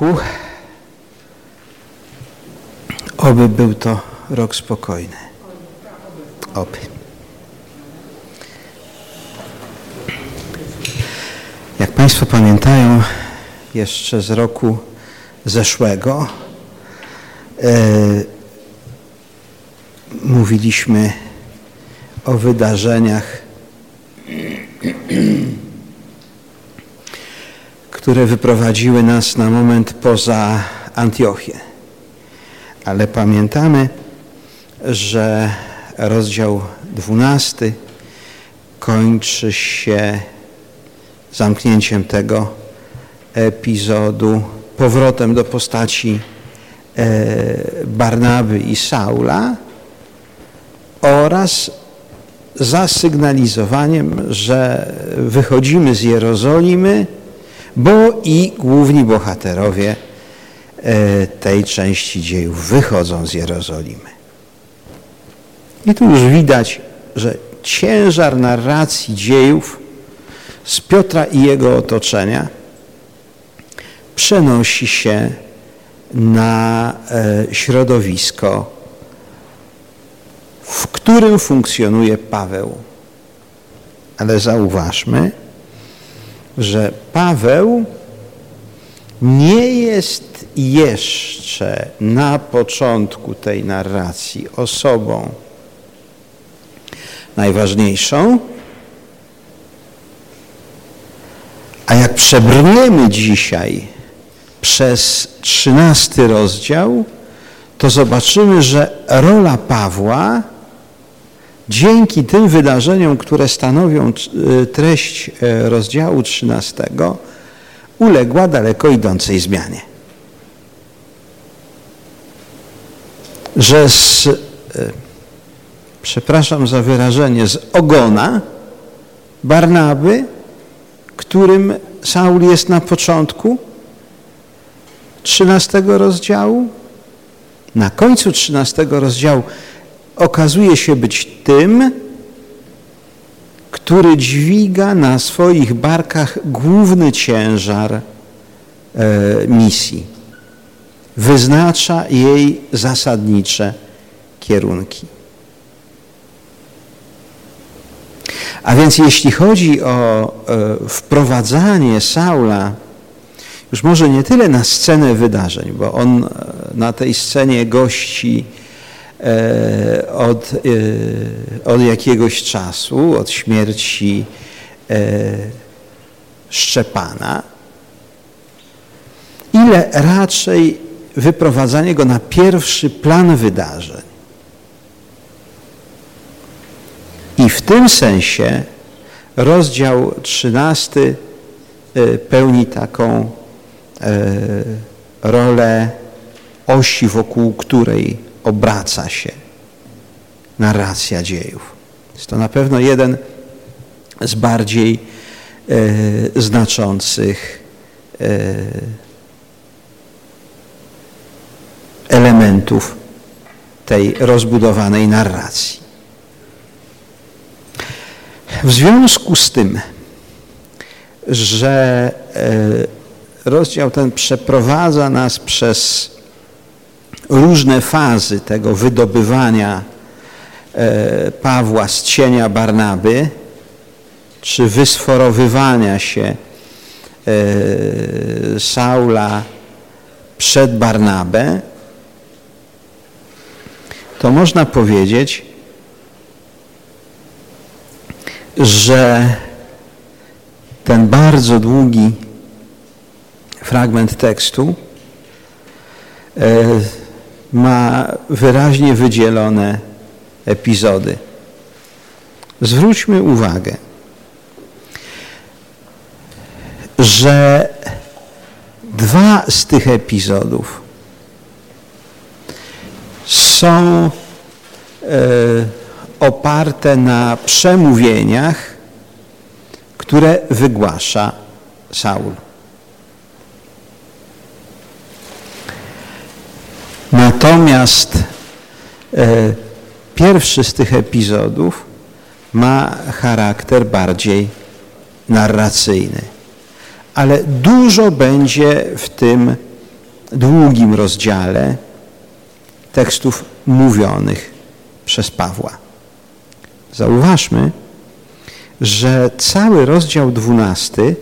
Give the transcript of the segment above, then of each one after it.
roku. Oby był to rok spokojny. Oby. Jak Państwo pamiętają, jeszcze z roku zeszłego e, mówiliśmy o wydarzeniach, które wyprowadziły nas na moment poza Antiochię. Ale pamiętamy, że rozdział 12 kończy się zamknięciem tego epizodu, powrotem do postaci e, Barnaby i Saula oraz zasygnalizowaniem, że wychodzimy z Jerozolimy, bo i główni bohaterowie e, tej części dziejów wychodzą z Jerozolimy. I tu już widać, że ciężar narracji dziejów z Piotra i jego otoczenia przenosi się na e, środowisko, w którym funkcjonuje Paweł. Ale zauważmy, że Paweł nie jest jeszcze na początku tej narracji osobą najważniejszą, a jak przebrniemy dzisiaj przez trzynasty rozdział, to zobaczymy, że rola Pawła dzięki tym wydarzeniom, które stanowią e, treść e, rozdziału 13, uległa daleko idącej zmianie. Że z, e, przepraszam za wyrażenie, z ogona Barnaby, którym Saul jest na początku 13 rozdziału, na końcu 13 rozdziału okazuje się być tym, który dźwiga na swoich barkach główny ciężar e, misji. Wyznacza jej zasadnicze kierunki. A więc jeśli chodzi o e, wprowadzanie Saula już może nie tyle na scenę wydarzeń, bo on e, na tej scenie gości od, e, od jakiegoś czasu, od śmierci Szczepana, ile raczej wyprowadzanie go na pierwszy plan wydarzeń. I w tym sensie rozdział 13 pełni taką E, rolę osi, wokół której obraca się narracja dziejów. Jest to na pewno jeden z bardziej e, znaczących e, elementów tej rozbudowanej narracji. W związku z tym, że rozdział ten przeprowadza nas przez różne fazy tego wydobywania e, Pawła z cienia Barnaby, czy wysforowywania się e, Saula przed Barnabę, to można powiedzieć, że ten bardzo długi fragment tekstu e, ma wyraźnie wydzielone epizody. Zwróćmy uwagę, że dwa z tych epizodów są e, oparte na przemówieniach, które wygłasza Saul. Natomiast e, pierwszy z tych epizodów ma charakter bardziej narracyjny. Ale dużo będzie w tym długim rozdziale tekstów mówionych przez Pawła. Zauważmy, że cały rozdział dwunasty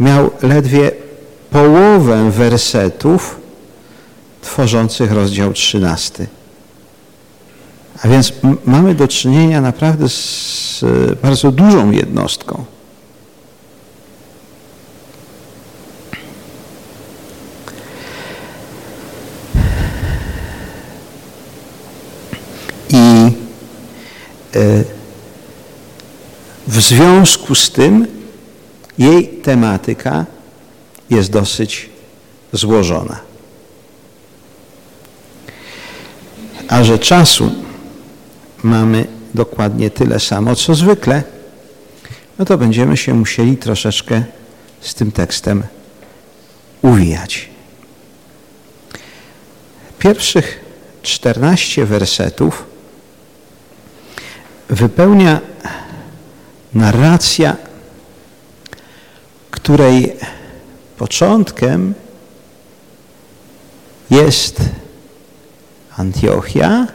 miał ledwie połowę wersetów tworzących rozdział trzynasty. A więc mamy do czynienia naprawdę z bardzo dużą jednostką. I e, w związku z tym jej tematyka jest dosyć złożona. A że czasu mamy dokładnie tyle samo, co zwykle, no to będziemy się musieli troszeczkę z tym tekstem uwijać. Pierwszych 14 wersetów wypełnia narracja, której początkiem jest Antiochia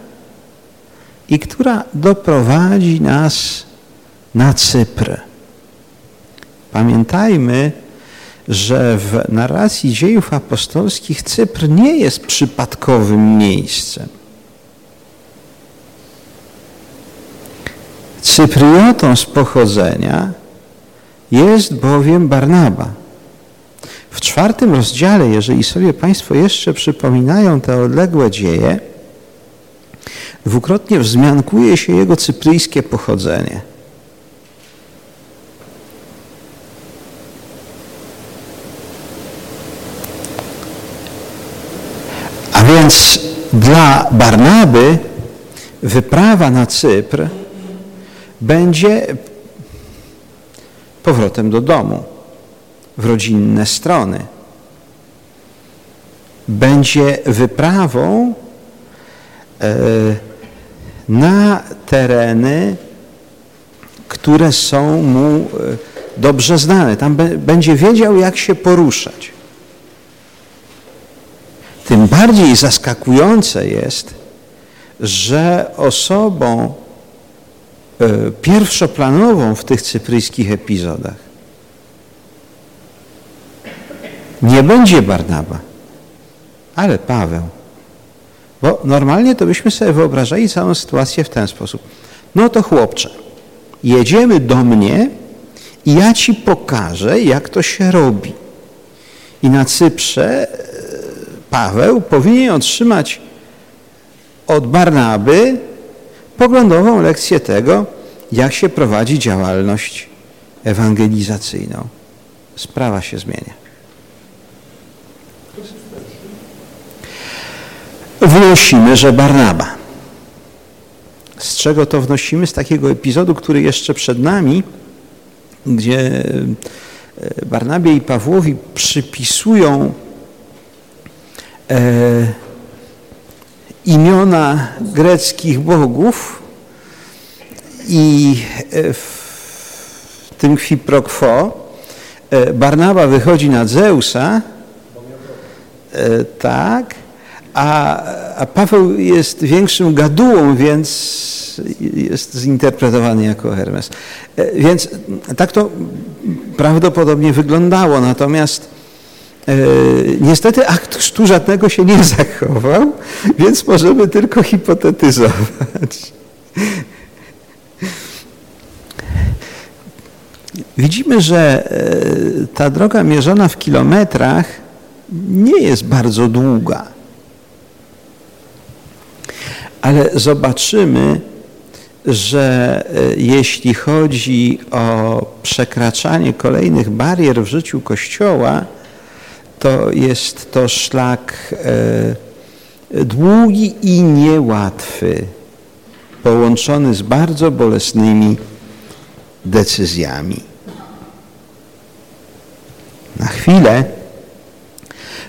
i która doprowadzi nas na Cypr. Pamiętajmy, że w narracji dziejów apostolskich Cypr nie jest przypadkowym miejscem. Cypriotą z pochodzenia jest bowiem Barnaba. W czwartym rozdziale, jeżeli sobie Państwo jeszcze przypominają te odległe dzieje, dwukrotnie wzmiankuje się jego cypryjskie pochodzenie. A więc dla Barnaby wyprawa na Cypr będzie powrotem do domu, w rodzinne strony. Będzie wyprawą e, na tereny, które są mu e, dobrze znane. Tam będzie wiedział, jak się poruszać. Tym bardziej zaskakujące jest, że osobą E, pierwszoplanową w tych cypryjskich epizodach nie będzie Barnaba, ale Paweł. Bo normalnie to byśmy sobie wyobrażali całą sytuację w ten sposób. No to chłopcze, jedziemy do mnie i ja ci pokażę, jak to się robi. I na Cyprze e, Paweł powinien otrzymać od Barnaby poglądową lekcję tego, jak się prowadzi działalność ewangelizacyjną. Sprawa się zmienia. Wnosimy, że Barnaba. Z czego to wnosimy? Z takiego epizodu, który jeszcze przed nami, gdzie e, Barnabie i Pawłowi przypisują e, imiona greckich bogów i e, w tym quiproquo e, Barnaba wychodzi na Zeusa, e, tak, a, a Paweł jest większym gadułą, więc jest zinterpretowany jako Hermes. Więc tak to prawdopodobnie wyglądało, natomiast E, niestety akt chrztu żadnego się nie zachował, więc możemy tylko hipotetyzować. Widzimy, że e, ta droga mierzona w kilometrach nie jest bardzo długa. Ale zobaczymy, że e, jeśli chodzi o przekraczanie kolejnych barier w życiu Kościoła, to jest to szlak e, długi i niełatwy, połączony z bardzo bolesnymi decyzjami. Na chwilę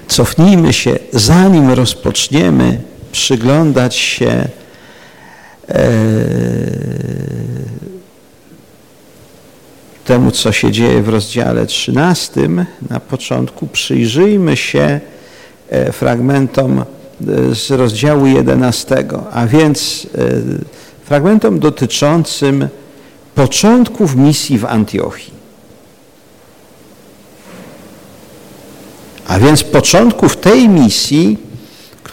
cofnijmy się, zanim rozpoczniemy przyglądać się e, temu, co się dzieje w rozdziale 13, na początku przyjrzyjmy się e, fragmentom e, z rozdziału 11, a więc fragmentom dotyczącym początków misji w Antiochii. A więc początków tej misji,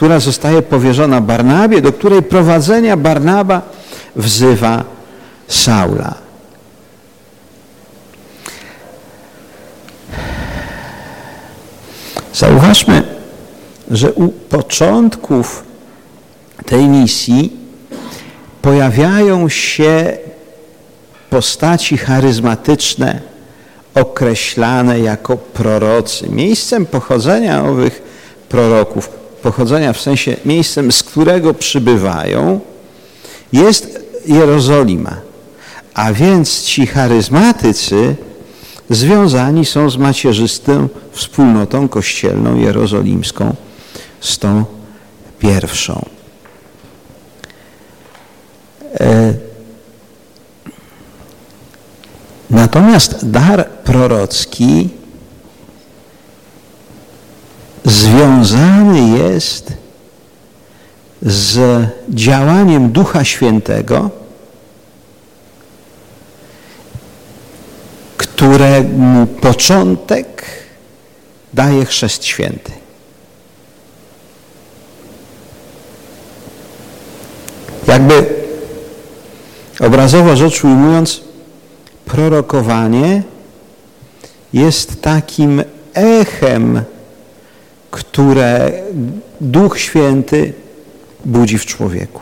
która zostaje powierzona Barnabie, do której prowadzenia Barnaba wzywa Saula. Zauważmy, że u początków tej misji pojawiają się postaci charyzmatyczne, określane jako prorocy. Miejscem pochodzenia owych proroków, pochodzenia w sensie miejscem, z którego przybywają, jest Jerozolima. A więc ci charyzmatycy związani są z macierzystą wspólnotą kościelną jerozolimską, z tą pierwszą. E, natomiast dar prorocki związany jest z działaniem Ducha Świętego, któremu początek daje chrzest święty. Jakby obrazowo rzecz ujmując, prorokowanie jest takim echem, które Duch Święty budzi w człowieku.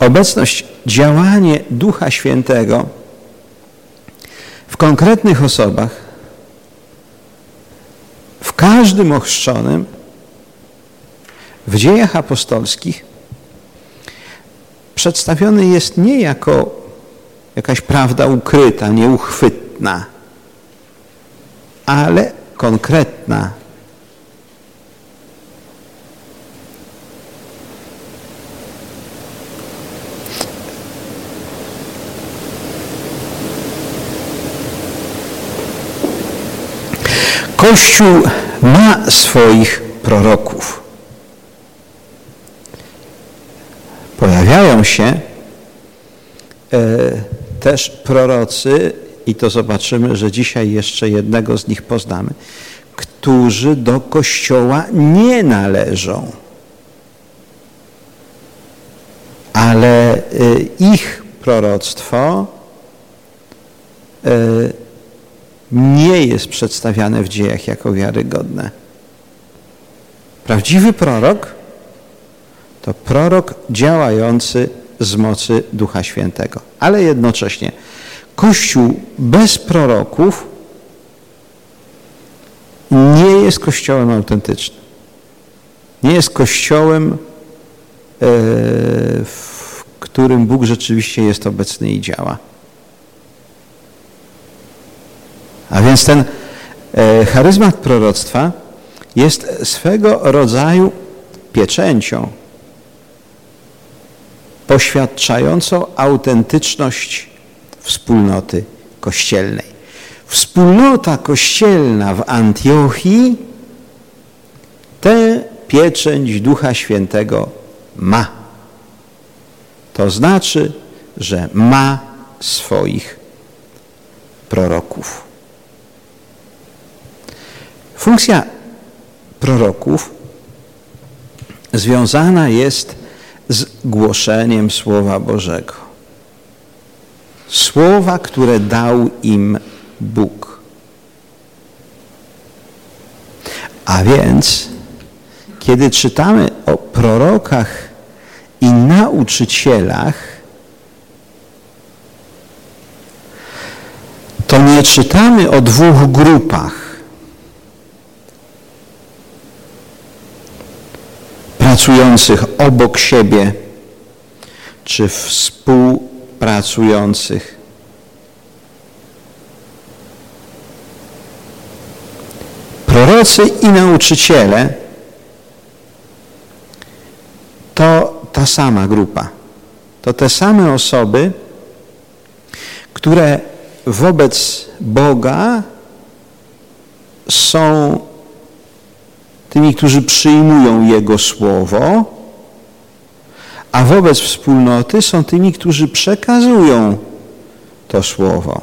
Obecność, działanie Ducha Świętego w konkretnych osobach, w każdym ochrzczonym, w dziejach apostolskich przedstawiony jest nie jako jakaś prawda ukryta, nieuchwytna, ale konkretna. Kościół ma swoich proroków. Pojawiają się e, też prorocy i to zobaczymy, że dzisiaj jeszcze jednego z nich poznamy, którzy do Kościoła nie należą. Ale y, ich proroctwo y, nie jest przedstawiane w dziejach jako wiarygodne. Prawdziwy prorok to prorok działający z mocy Ducha Świętego, ale jednocześnie Kościół bez proroków nie jest kościołem autentycznym. Nie jest kościołem, e, w którym Bóg rzeczywiście jest obecny i działa. A więc ten e, charyzmat proroctwa jest swego rodzaju pieczęcią poświadczającą autentyczność wspólnoty kościelnej. Wspólnota kościelna w Antiochii tę pieczęć Ducha Świętego ma. To znaczy, że ma swoich proroków. Funkcja proroków związana jest z głoszeniem Słowa Bożego słowa, które dał im Bóg. A więc, kiedy czytamy o prorokach i nauczycielach, to nie czytamy o dwóch grupach. Pracujących obok siebie, czy współ pracujących. Prorocy i nauczyciele to ta sama grupa. To te same osoby, które wobec Boga są tymi, którzy przyjmują Jego Słowo, a wobec wspólnoty są tymi, którzy przekazują to Słowo.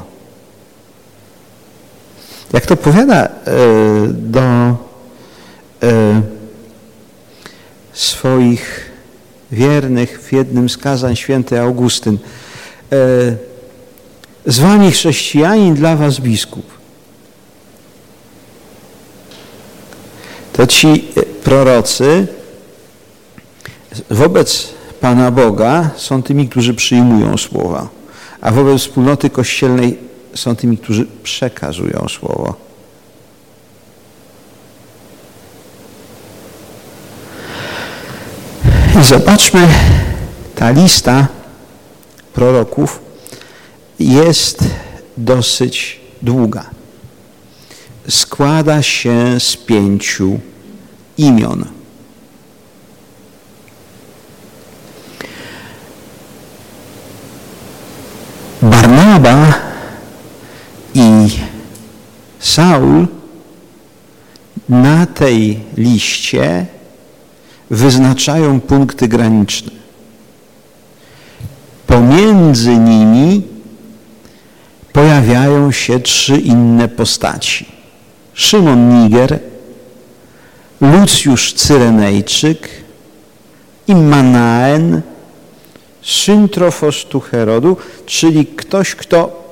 Jak to powiada e, do e, swoich wiernych w jednym z kazań święty Augustyn. E, z wami chrześcijanin, dla was biskup. To ci prorocy wobec Pana Boga są tymi, którzy przyjmują słowa, a wobec wspólnoty kościelnej są tymi, którzy przekazują słowo. I zobaczmy, ta lista proroków jest dosyć długa. Składa się z pięciu imion. Barnaba i Saul na tej liście wyznaczają punkty graniczne. Pomiędzy nimi pojawiają się trzy inne postaci. Szymon Niger, Lucjusz Cyrenejczyk i Manaen, syn Trofostu Herodu, czyli ktoś, kto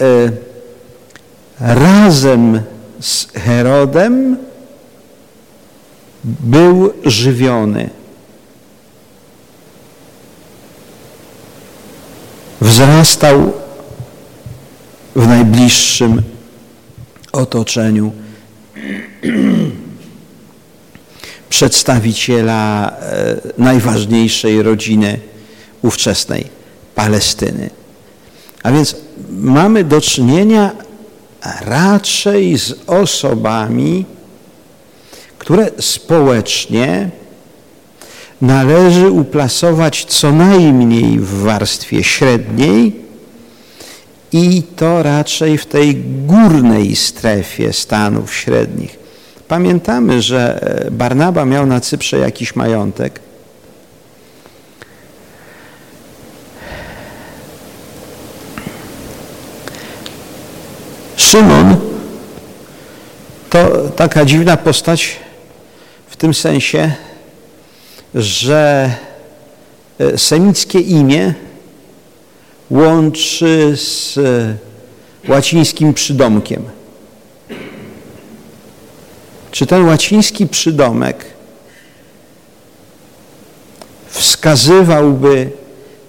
e, razem z Herodem był żywiony. Wzrastał w najbliższym otoczeniu przedstawiciela e, najważniejszej rodziny ówczesnej Palestyny. A więc mamy do czynienia raczej z osobami, które społecznie należy uplasować co najmniej w warstwie średniej i to raczej w tej górnej strefie Stanów Średnich. Pamiętamy, że Barnaba miał na Cyprze jakiś majątek. Szymon to taka dziwna postać w tym sensie, że e, semickie imię łączy z e, łacińskim przydomkiem. Czy ten łaciński przydomek wskazywałby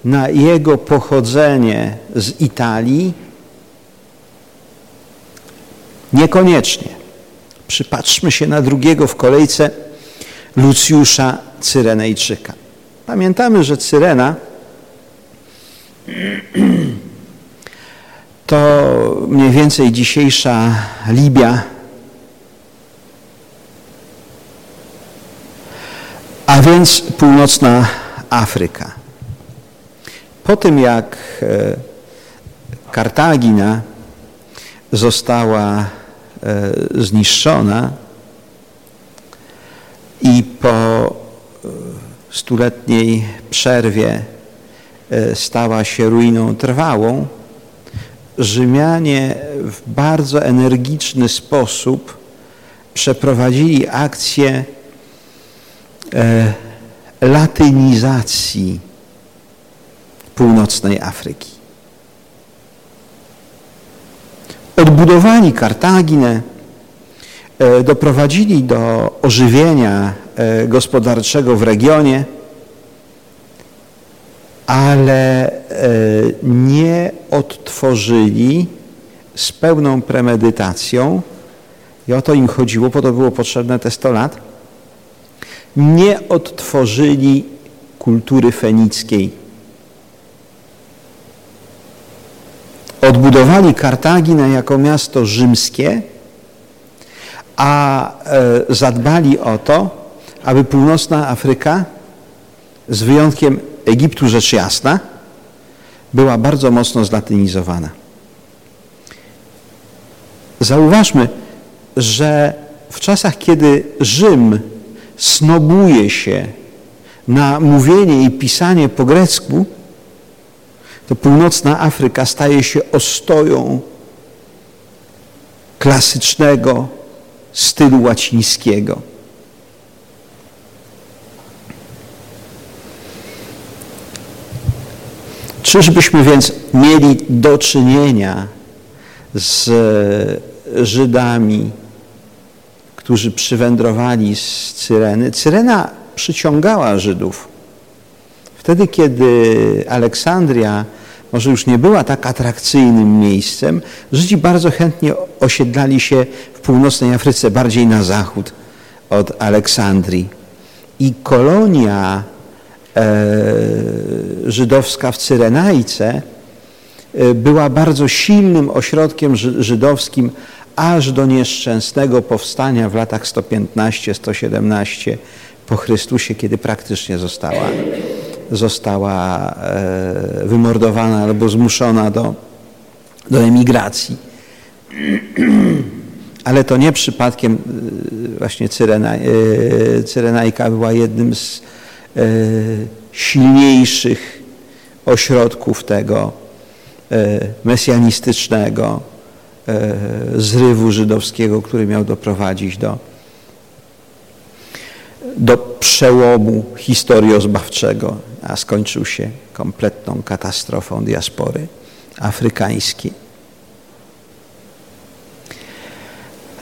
na jego pochodzenie z Italii? Niekoniecznie. Przypatrzmy się na drugiego w kolejce Lucjusza Cyrenejczyka. Pamiętamy, że Cyrena to mniej więcej dzisiejsza Libia, a więc północna Afryka. Po tym jak e, Kartagina została e, zniszczona i po e, stuletniej przerwie stała się ruiną trwałą, Rzymianie w bardzo energiczny sposób przeprowadzili akcję e, latynizacji północnej Afryki. Odbudowali Kartaginę, e, doprowadzili do ożywienia gospodarczego w regionie, ale e, nie odtworzyli z pełną premedytacją i o to im chodziło, po to było potrzebne te 100 lat, nie odtworzyli kultury fenickiej. Odbudowali Kartaginę jako miasto rzymskie, a e, zadbali o to, aby północna Afryka z wyjątkiem Egiptu rzecz jasna, była bardzo mocno zlatynizowana. Zauważmy, że w czasach, kiedy Rzym snobuje się na mówienie i pisanie po grecku, to północna Afryka staje się ostoją klasycznego stylu łacińskiego. Czyżbyśmy więc mieli do czynienia z Żydami, którzy przywędrowali z Cyreny? Cyrena przyciągała Żydów. Wtedy, kiedy Aleksandria może już nie była tak atrakcyjnym miejscem, Żydzi bardzo chętnie osiedlali się w północnej Afryce, bardziej na zachód od Aleksandrii. I kolonia e, żydowska w Cyrenajce e, była bardzo silnym ośrodkiem żydowskim aż do nieszczęsnego powstania w latach 115-117 po Chrystusie, kiedy praktycznie została została e, wymordowana albo zmuszona do, do emigracji. Ale to nie przypadkiem e, właśnie Cyrena, e, Cyrenajka była jednym z silniejszych ośrodków tego mesjanistycznego zrywu żydowskiego, który miał doprowadzić do, do przełomu historiozbawczego a skończył się kompletną katastrofą diaspory afrykańskiej.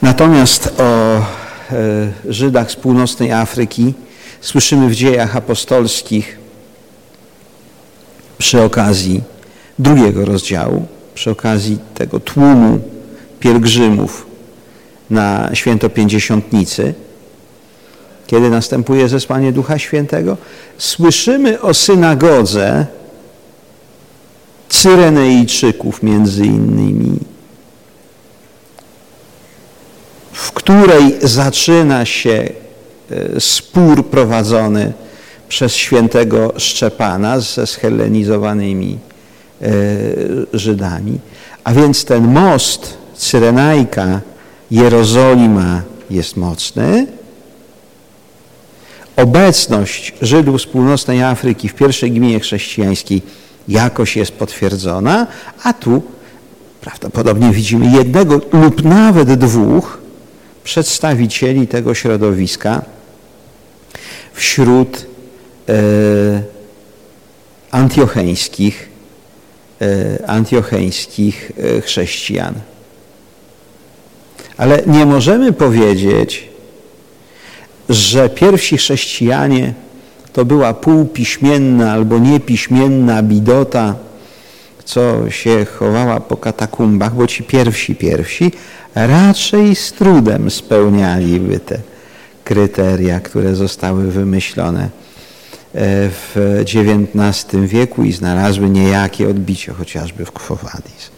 Natomiast o e, Żydach z północnej Afryki słyszymy w dziejach apostolskich przy okazji drugiego rozdziału, przy okazji tego tłumu pielgrzymów na święto Pięćdziesiątnicy, kiedy następuje zesłanie Ducha Świętego, słyszymy o synagodze Cyrenejczyków między innymi, w której zaczyna się spór prowadzony przez świętego Szczepana ze schelenizowanymi e, Żydami. A więc ten most Cyrenajka, Jerozolima jest mocny, obecność Żydów z północnej Afryki w pierwszej gminie chrześcijańskiej jakoś jest potwierdzona, a tu prawdopodobnie widzimy jednego lub nawet dwóch przedstawicieli tego środowiska wśród e, antiocheńskich, e, antiocheńskich e, chrześcijan. Ale nie możemy powiedzieć, że pierwsi chrześcijanie to była półpiśmienna albo niepiśmienna bidota, co się chowała po katakumbach, bo ci pierwsi pierwsi raczej z trudem spełnialiby te kryteria, które zostały wymyślone e, w XIX wieku i znalazły niejakie odbicie chociażby w Quo Vadis.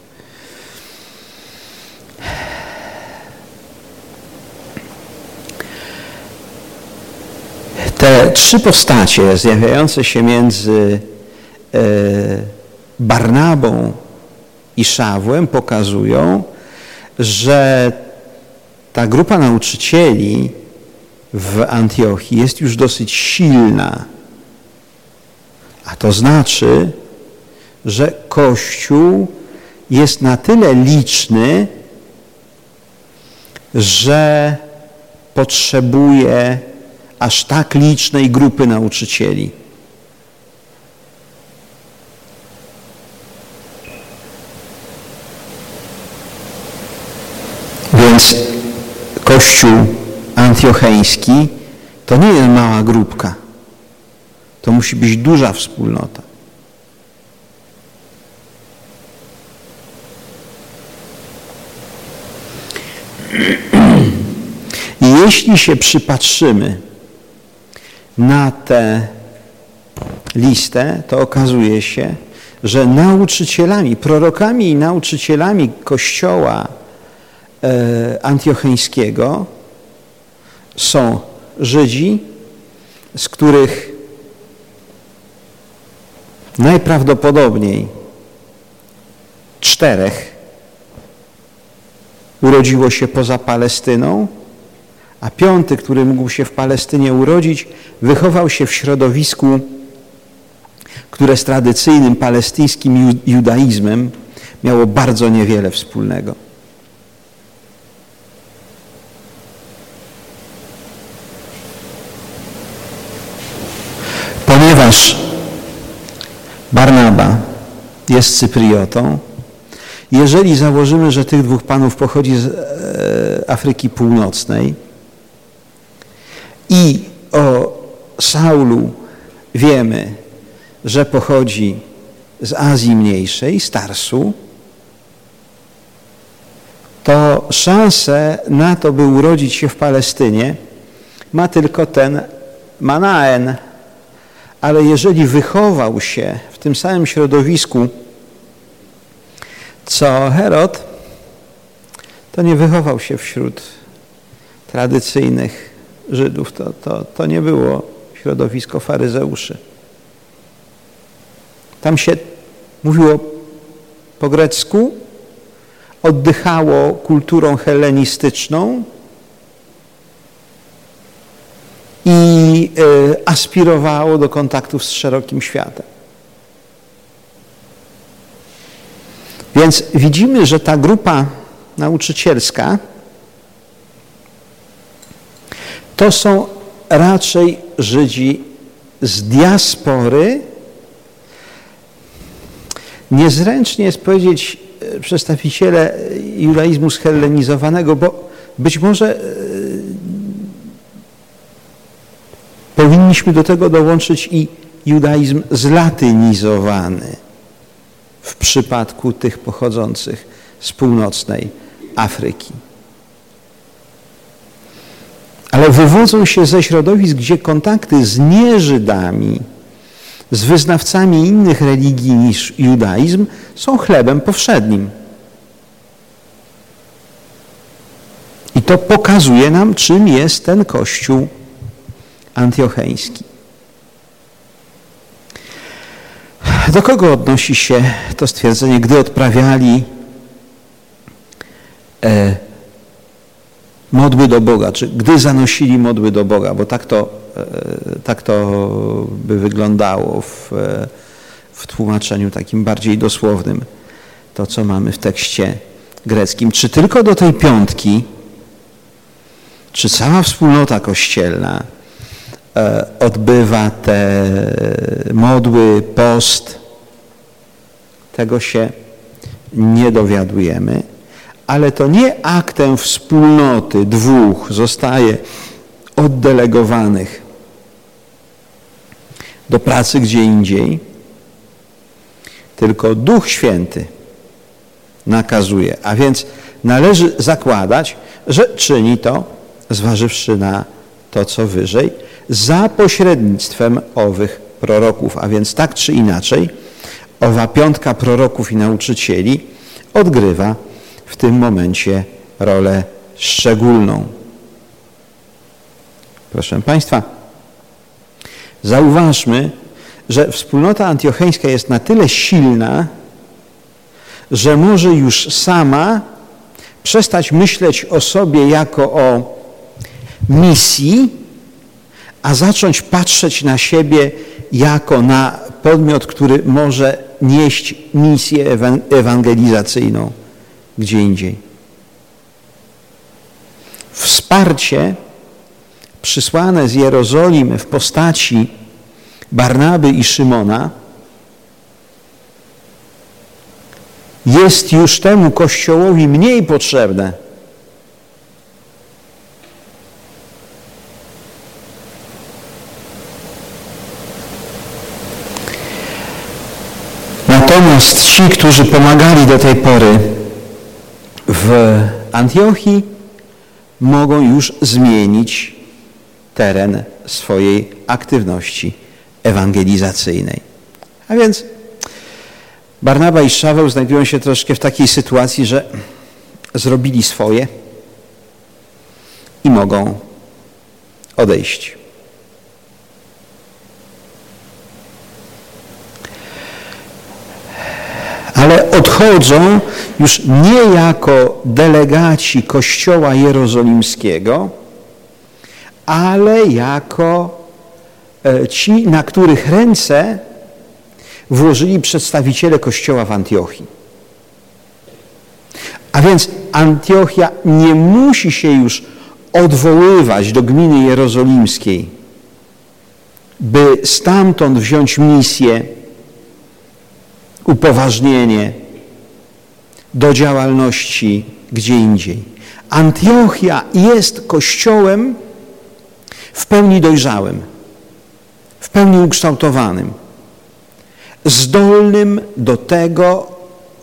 Te trzy postacie zjawiające się między e, Barnabą i Szawłem pokazują, że ta grupa nauczycieli w Antiochii jest już dosyć silna. A to znaczy, że Kościół jest na tyle liczny, że potrzebuje aż tak licznej grupy nauczycieli. Więc Kościół antiocheński to nie jest mała grupka. To musi być duża wspólnota. I jeśli się przypatrzymy na tę listę, to okazuje się, że nauczycielami, prorokami i nauczycielami Kościoła e, antiocheńskiego są Żydzi, z których najprawdopodobniej czterech urodziło się poza Palestyną, a piąty, który mógł się w Palestynie urodzić, wychował się w środowisku, które z tradycyjnym palestyńskim judaizmem miało bardzo niewiele wspólnego. Ponieważ Barnaba jest Cypriotą, jeżeli założymy, że tych dwóch panów pochodzi z e, Afryki Północnej i o Saulu wiemy, że pochodzi z Azji Mniejszej, z Tarsu, to szansę na to, by urodzić się w Palestynie ma tylko ten Manaen. Ale jeżeli wychował się w tym samym środowisku, co Herod, to nie wychował się wśród tradycyjnych Żydów. To, to, to nie było środowisko faryzeuszy. Tam się mówiło po grecku, oddychało kulturą hellenistyczną i e, aspirowało do kontaktów z szerokim światem. Więc widzimy, że ta grupa nauczycielska to są raczej Żydzi z diaspory. Niezręcznie jest powiedzieć e, przedstawiciele judaizmu zhellenizowanego, bo być może e, powinniśmy do tego dołączyć i judaizm zlatynizowany w przypadku tych pochodzących z północnej Afryki. Ale wywodzą się ze środowisk, gdzie kontakty z nieżydami, z wyznawcami innych religii niż judaizm są chlebem powszednim. I to pokazuje nam, czym jest ten Kościół antiocheński. Do kogo odnosi się to stwierdzenie, gdy odprawiali e, modły do Boga, czy gdy zanosili modły do Boga, bo tak to, e, tak to by wyglądało w, e, w tłumaczeniu takim bardziej dosłownym, to co mamy w tekście greckim. Czy tylko do tej piątki, czy cała wspólnota kościelna odbywa te modły, post, tego się nie dowiadujemy, ale to nie aktem wspólnoty dwóch zostaje oddelegowanych do pracy gdzie indziej, tylko Duch Święty nakazuje. A więc należy zakładać, że czyni to, zważywszy na to, co wyżej, za pośrednictwem owych proroków. A więc tak czy inaczej, owa piątka proroków i nauczycieli odgrywa w tym momencie rolę szczególną. Proszę Państwa, zauważmy, że wspólnota antiocheńska jest na tyle silna, że może już sama przestać myśleć o sobie jako o misji, a zacząć patrzeć na siebie jako na podmiot, który może nieść misję ewangelizacyjną gdzie indziej. Wsparcie przysłane z Jerozolimy w postaci Barnaby i Szymona jest już temu Kościołowi mniej potrzebne Natomiast ci, którzy pomagali do tej pory w Antiochii, mogą już zmienić teren swojej aktywności ewangelizacyjnej. A więc Barnaba i Szaweł znajdują się troszkę w takiej sytuacji, że zrobili swoje i mogą odejść. Ale odchodzą już nie jako delegaci Kościoła Jerozolimskiego, ale jako e, ci, na których ręce włożyli przedstawiciele Kościoła w Antiochii. A więc Antiochia nie musi się już odwoływać do gminy jerozolimskiej, by stamtąd wziąć misję, upoważnienie do działalności gdzie indziej. Antiochia jest kościołem w pełni dojrzałym, w pełni ukształtowanym, zdolnym do tego,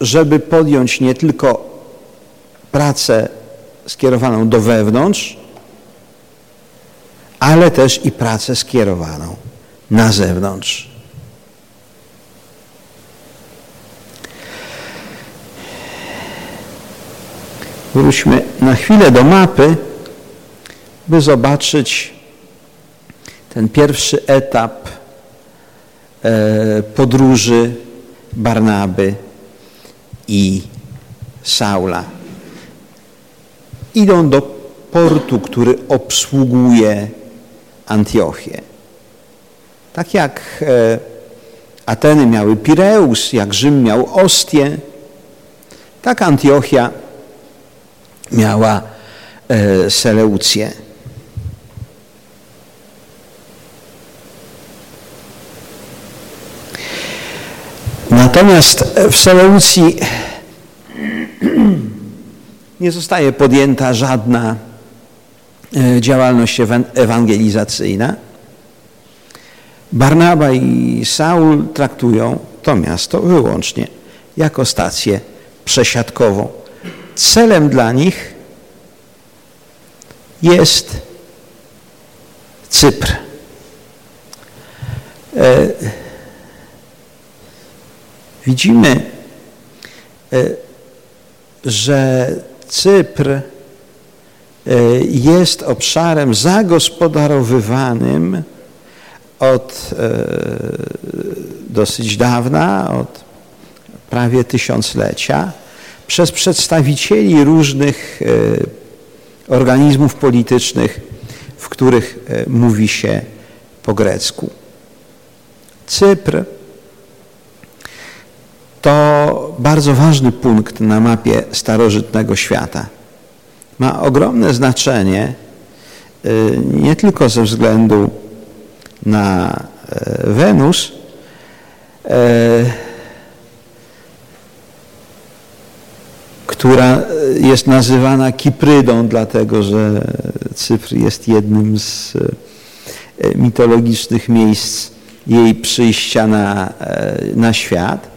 żeby podjąć nie tylko pracę skierowaną do wewnątrz, ale też i pracę skierowaną na zewnątrz. Wróćmy na chwilę do mapy, by zobaczyć ten pierwszy etap e, podróży Barnaby i Saula. Idą do portu, który obsługuje Antiochię. Tak jak e, Ateny miały Pireus, jak Rzym miał Ostię, tak Antiochia miała e, Seleucję. Natomiast w Seleucji nie zostaje podjęta żadna e, działalność ewangelizacyjna. Barnaba i Saul traktują to miasto wyłącznie jako stację przesiadkową. Celem dla nich jest Cypr. E, widzimy, e, że Cypr e, jest obszarem zagospodarowywanym od dosyć dawna, od prawie tysiąclecia, przez przedstawicieli różnych e, organizmów politycznych, w których mówi się po grecku. Cypr to bardzo ważny punkt na mapie starożytnego świata. Ma ogromne znaczenie y, nie tylko ze względu na e, Wenus, która jest nazywana Kiprydą, dlatego że Cypr jest jednym z e, mitologicznych miejsc jej przyjścia na, na świat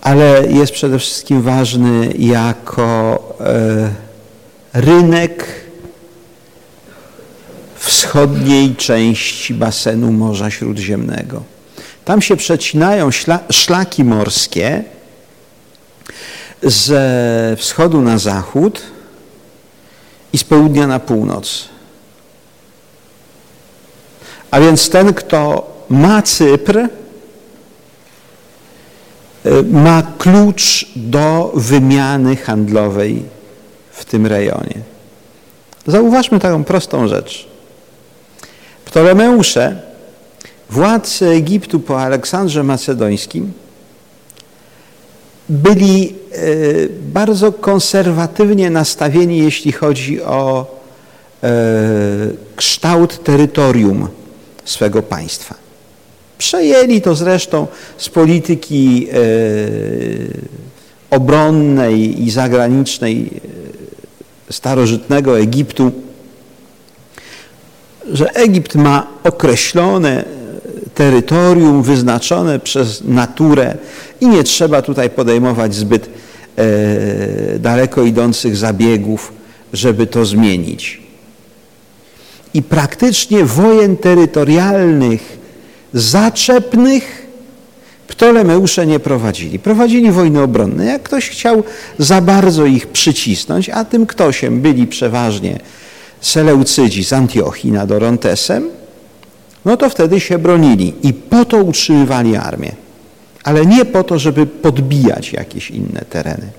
ale jest przede wszystkim ważny jako e, rynek wschodniej części basenu Morza Śródziemnego. Tam się przecinają szlaki morskie ze wschodu na zachód i z południa na północ. A więc ten, kto ma Cypr, E, ma klucz do wymiany handlowej w tym rejonie. Zauważmy taką prostą rzecz. Ptolemeusze, władcy Egiptu po Aleksandrze Macedońskim, byli e, bardzo konserwatywnie nastawieni, jeśli chodzi o e, kształt terytorium swego państwa. Przejęli to zresztą z polityki e, obronnej i zagranicznej starożytnego Egiptu, że Egipt ma określone terytorium wyznaczone przez naturę i nie trzeba tutaj podejmować zbyt e, daleko idących zabiegów, żeby to zmienić. I praktycznie wojen terytorialnych zaczepnych Ptolemeusze nie prowadzili. Prowadzili wojny obronne. Jak ktoś chciał za bardzo ich przycisnąć, a tym ktośem byli przeważnie Seleucydzi z Antiochii nad Orontesem, no to wtedy się bronili i po to utrzymywali armię. ale nie po to, żeby podbijać jakieś inne tereny.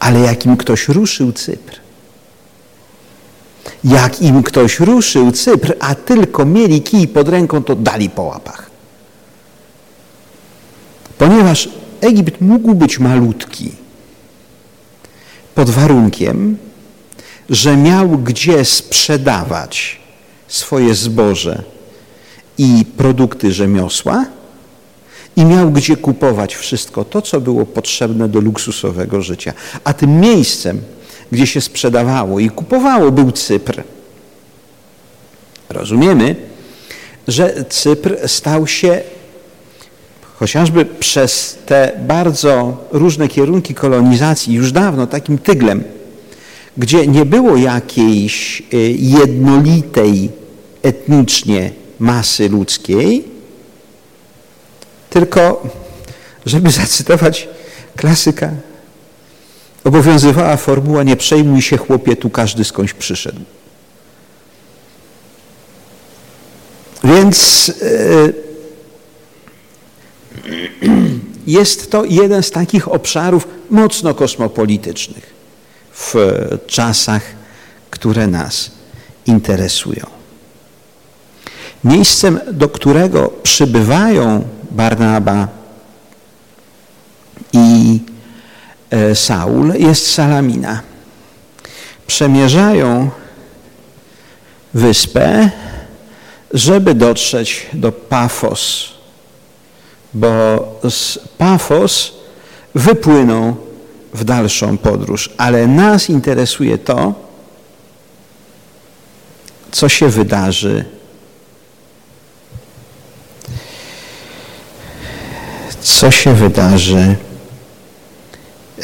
Ale jak im ktoś ruszył Cypr, jak im ktoś ruszył Cypr, a tylko mieli kij pod ręką, to dali po łapach. Ponieważ Egipt mógł być malutki, pod warunkiem, że miał gdzie sprzedawać swoje zboże i produkty rzemiosła i miał gdzie kupować wszystko to, co było potrzebne do luksusowego życia. A tym miejscem, gdzie się sprzedawało i kupowało, był Cypr. Rozumiemy, że Cypr stał się chociażby przez te bardzo różne kierunki kolonizacji już dawno takim tyglem, gdzie nie było jakiejś y, jednolitej etnicznie masy ludzkiej, tylko, żeby zacytować klasyka, obowiązywała formuła nie przejmuj się chłopie, tu każdy skądś przyszedł. Więc yy, jest to jeden z takich obszarów mocno kosmopolitycznych w czasach, które nas interesują. Miejscem, do którego przybywają Barnaba i e, Saul jest Salamina. Przemierzają wyspę, żeby dotrzeć do Pafos, bo z Pafos wypłyną w dalszą podróż. Ale nas interesuje to, co się wydarzy co się wydarzy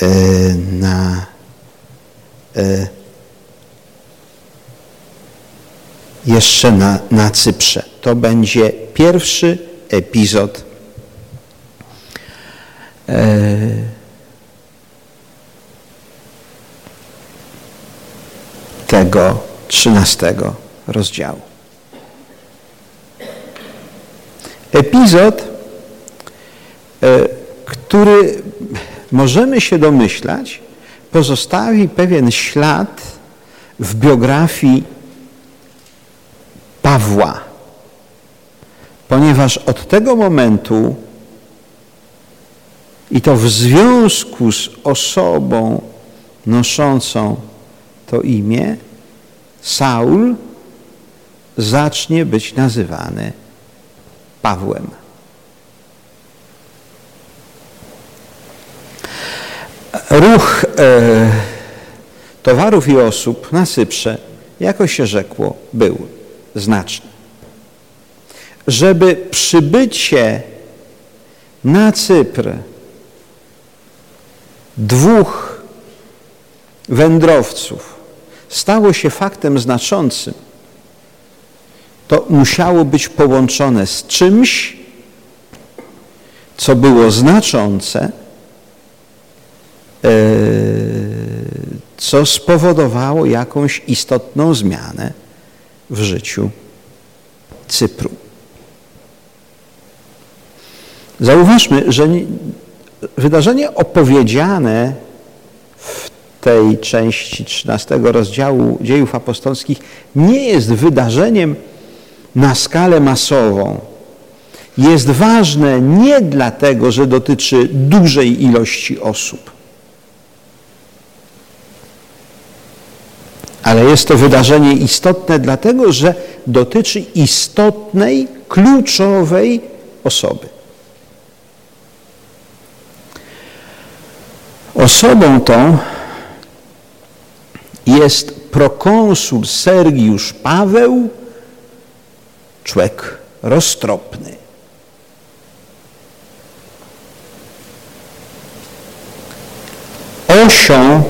e, na e, jeszcze na, na Cyprze. To będzie pierwszy epizod tego trzynastego rozdziału. Epizod E, który możemy się domyślać, pozostawi pewien ślad w biografii Pawła, ponieważ od tego momentu i to w związku z osobą noszącą to imię, Saul zacznie być nazywany Pawłem. ruch e, towarów i osób na Cyprze, jako się rzekło, był znaczny. Żeby przybycie na Cypr dwóch wędrowców stało się faktem znaczącym, to musiało być połączone z czymś, co było znaczące, E, co spowodowało jakąś istotną zmianę w życiu Cypru. Zauważmy, że wydarzenie opowiedziane tej części 13 rozdziału dziejów apostolskich nie jest wydarzeniem na skalę masową. Jest ważne nie dlatego, że dotyczy dużej ilości osób, Ale jest to wydarzenie istotne dlatego, że dotyczy istotnej, kluczowej osoby. Osobą tą jest prokonsul Sergiusz Paweł, człowiek roztropny. Osią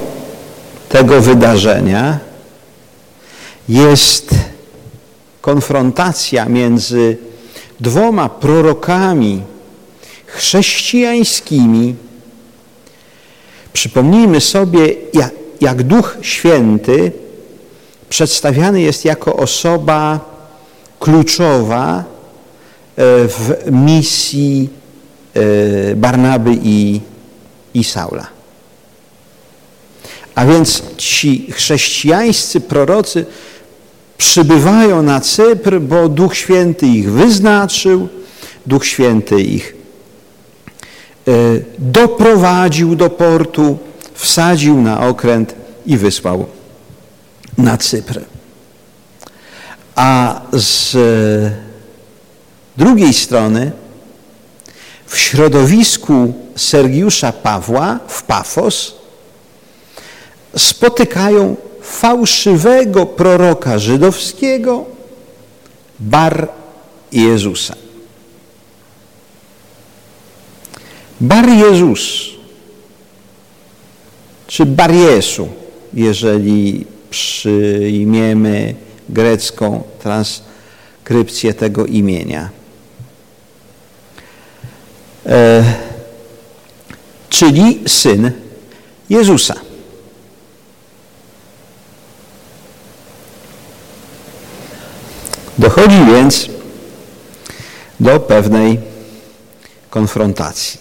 tego wydarzenia jest konfrontacja między dwoma prorokami chrześcijańskimi. Przypomnijmy sobie, jak Duch Święty przedstawiany jest jako osoba kluczowa w misji Barnaby i, i Saula. A więc ci chrześcijańscy prorocy przybywają na Cypr, bo Duch Święty ich wyznaczył, Duch Święty ich e, doprowadził do portu, wsadził na okręt i wysłał na Cypr. A z drugiej strony w środowisku Sergiusza Pawła w Pafos spotykają fałszywego proroka żydowskiego Bar Jezusa. Bar Jezus, czy Bar Jesu, jeżeli przyjmiemy grecką transkrypcję tego imienia. E, czyli syn Jezusa. Dochodzi więc do pewnej konfrontacji.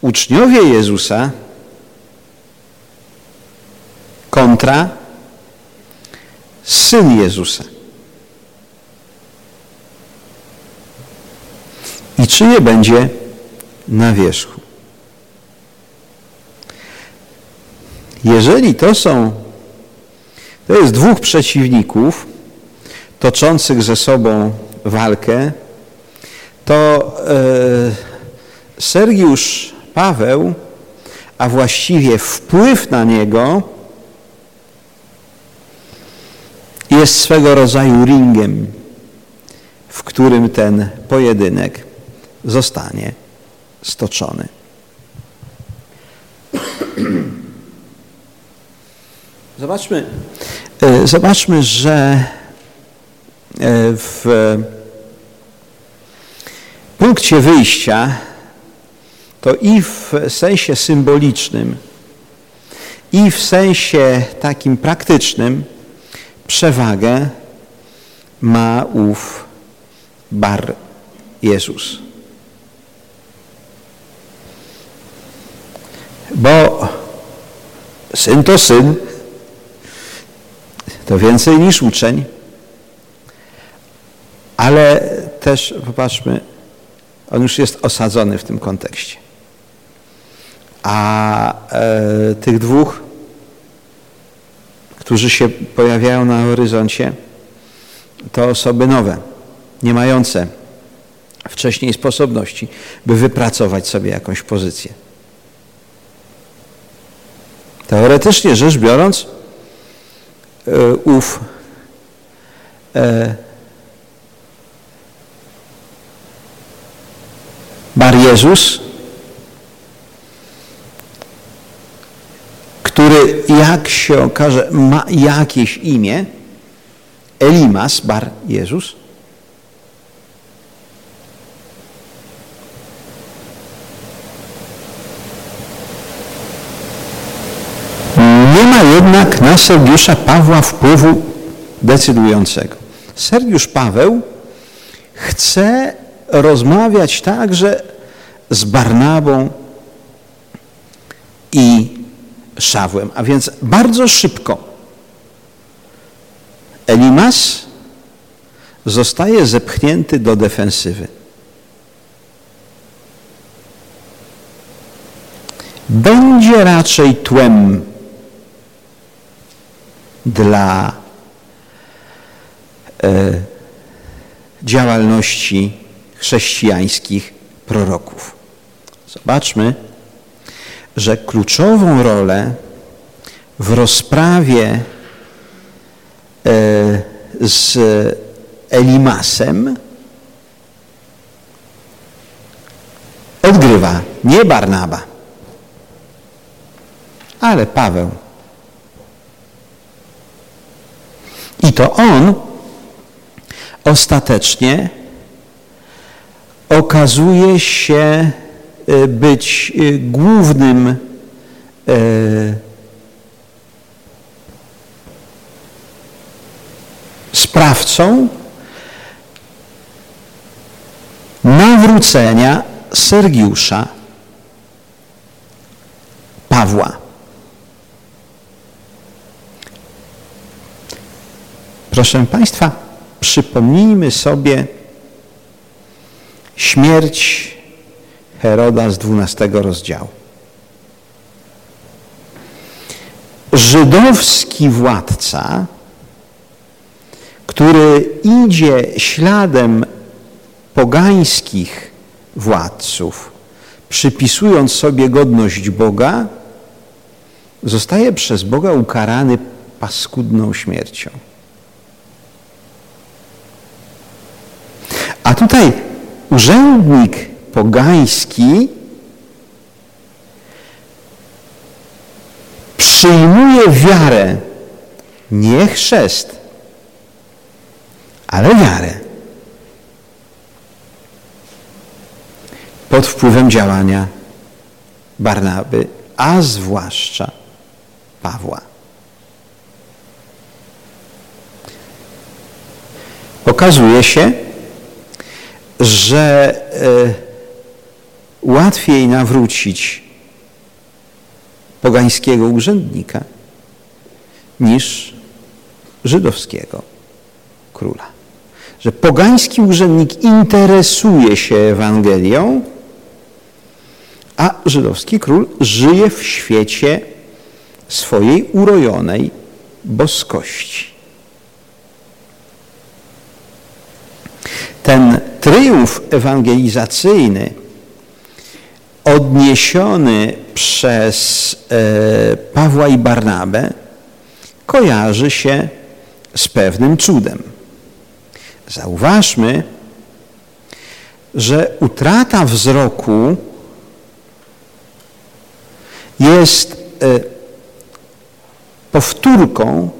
Uczniowie Jezusa kontra Syn Jezusa. I czyje będzie na wierzchu? Jeżeli to są, to jest dwóch przeciwników, toczących ze sobą walkę, to e, Sergiusz Paweł, a właściwie wpływ na niego jest swego rodzaju ringiem, w którym ten pojedynek zostanie stoczony. Zobaczmy, e, zobaczmy, że E, w punkcie wyjścia to i w sensie symbolicznym, i w sensie takim praktycznym przewagę ma ów Bar Jezus. Bo syn to syn, to więcej niż uczeń. Ale też, popatrzmy, on już jest osadzony w tym kontekście. A e, tych dwóch, którzy się pojawiają na horyzoncie, to osoby nowe, nie mające wcześniej sposobności, by wypracować sobie jakąś pozycję. Teoretycznie rzecz biorąc, e, ów e, Bar Jezus, który, jak się okaże, ma jakieś imię, Elimas, Bar Jezus, nie ma jednak na Sergiusza Pawła wpływu decydującego. Sergiusz Paweł chce rozmawiać także z Barnabą i Szawłem. A więc bardzo szybko Elimas zostaje zepchnięty do defensywy. Będzie raczej tłem dla e, działalności chrześcijańskich proroków. Zobaczmy, że kluczową rolę w rozprawie e, z Elimasem odgrywa nie Barnaba, ale Paweł. I to on ostatecznie okazuje się być e, głównym e, sprawcą nawrócenia Sergiusza Pawła. Proszę Państwa, przypomnijmy sobie śmierć Heroda z 12 rozdziału. Żydowski władca, który idzie śladem pogańskich władców, przypisując sobie godność Boga, zostaje przez Boga ukarany paskudną śmiercią. A tutaj urzędnik pogański przyjmuje wiarę, nie chrzest, ale wiarę. Pod wpływem działania Barnaby, a zwłaszcza Pawła. Okazuje się, że e, łatwiej nawrócić pogańskiego urzędnika niż żydowskiego króla. Że pogański urzędnik interesuje się Ewangelią, a żydowski król żyje w świecie swojej urojonej boskości. Ten triumf ewangelizacyjny odniesiony przez e, Pawła i Barnabę kojarzy się z pewnym cudem. Zauważmy, że utrata wzroku jest e, powtórką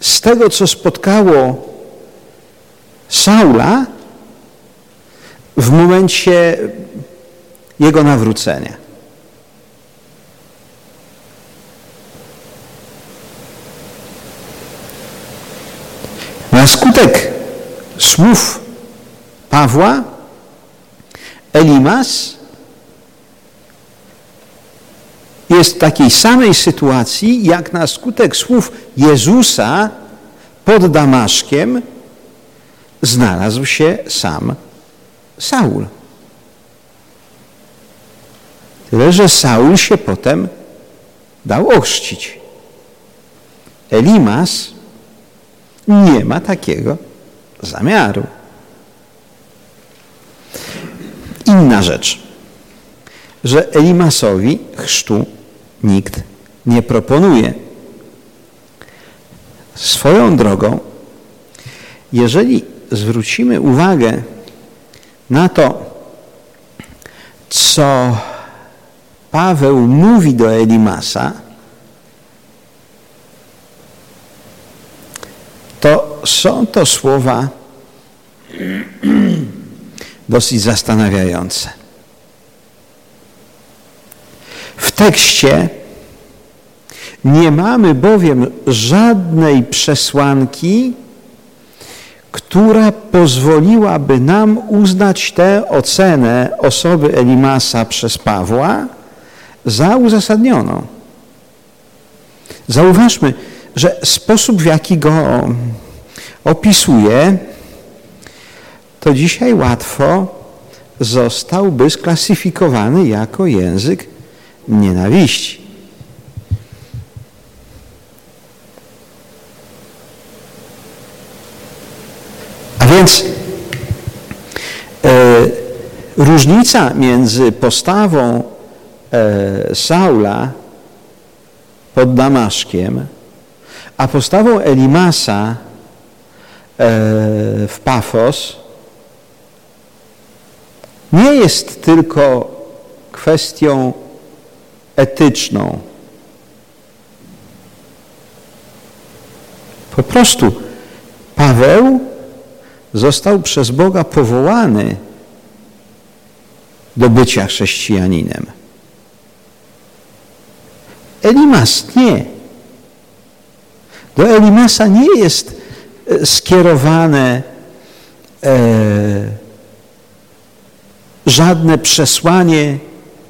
z tego, co spotkało Saula w momencie jego nawrócenia. Na skutek słów Pawła Elimas jest w takiej samej sytuacji, jak na skutek słów Jezusa pod Damaszkiem znalazł się sam Saul. Tyle, że Saul się potem dał ochrzcić. Elimas nie ma takiego zamiaru. Inna rzecz, że Elimasowi chrztu nikt nie proponuje. Swoją drogą, jeżeli zwrócimy uwagę na to, co Paweł mówi do Elimasa, to są to słowa dosyć zastanawiające. W tekście nie mamy bowiem żadnej przesłanki, która pozwoliłaby nam uznać tę ocenę osoby Elimasa przez Pawła za uzasadnioną. Zauważmy, że sposób, w jaki go opisuje, to dzisiaj łatwo zostałby sklasyfikowany jako język nienawiści. A więc e, różnica między postawą Saula pod Damaszkiem, a postawą Elimasa e, w Pafos nie jest tylko kwestią etyczną. Po prostu Paweł został przez Boga powołany do bycia chrześcijaninem. Elimas nie. Do Elimasa nie jest e, skierowane e, żadne przesłanie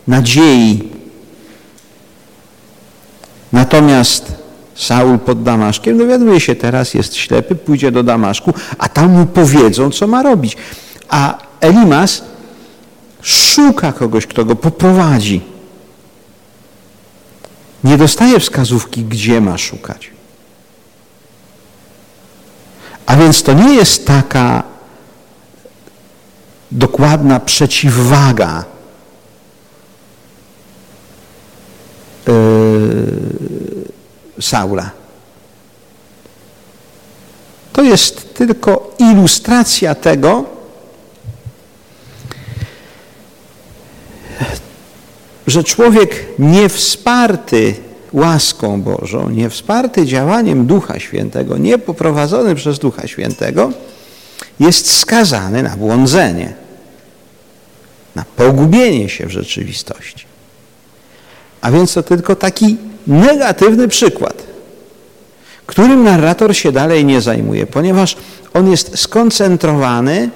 nadziei. Natomiast Saul pod Damaszkiem dowiaduje się teraz, jest ślepy, pójdzie do Damaszku, a tam mu powiedzą, co ma robić. A Elimas szuka kogoś, kto go poprowadzi. Nie dostaje wskazówki, gdzie ma szukać. A więc to nie jest taka dokładna przeciwwaga yy, Saula. To jest tylko ilustracja tego, że człowiek niewsparty łaską Bożą, nie wsparty działaniem Ducha Świętego, nie poprowadzony przez Ducha Świętego, jest skazany na błądzenie, na pogubienie się w rzeczywistości. A więc to tylko taki negatywny przykład, którym narrator się dalej nie zajmuje, ponieważ on jest skoncentrowany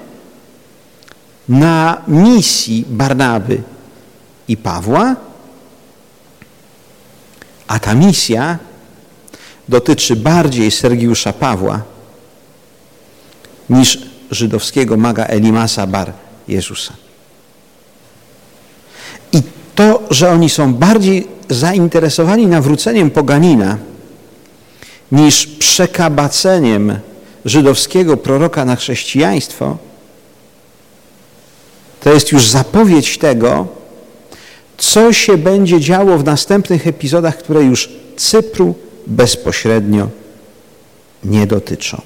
na misji Barnaby i Pawła, a ta misja dotyczy bardziej Sergiusza Pawła niż żydowskiego maga Elimasa Bar Jezusa. I to, że oni są bardziej zainteresowani nawróceniem poganina niż przekabaceniem żydowskiego proroka na chrześcijaństwo, to jest już zapowiedź tego, co się będzie działo w następnych epizodach, które już Cypru bezpośrednio nie dotyczą.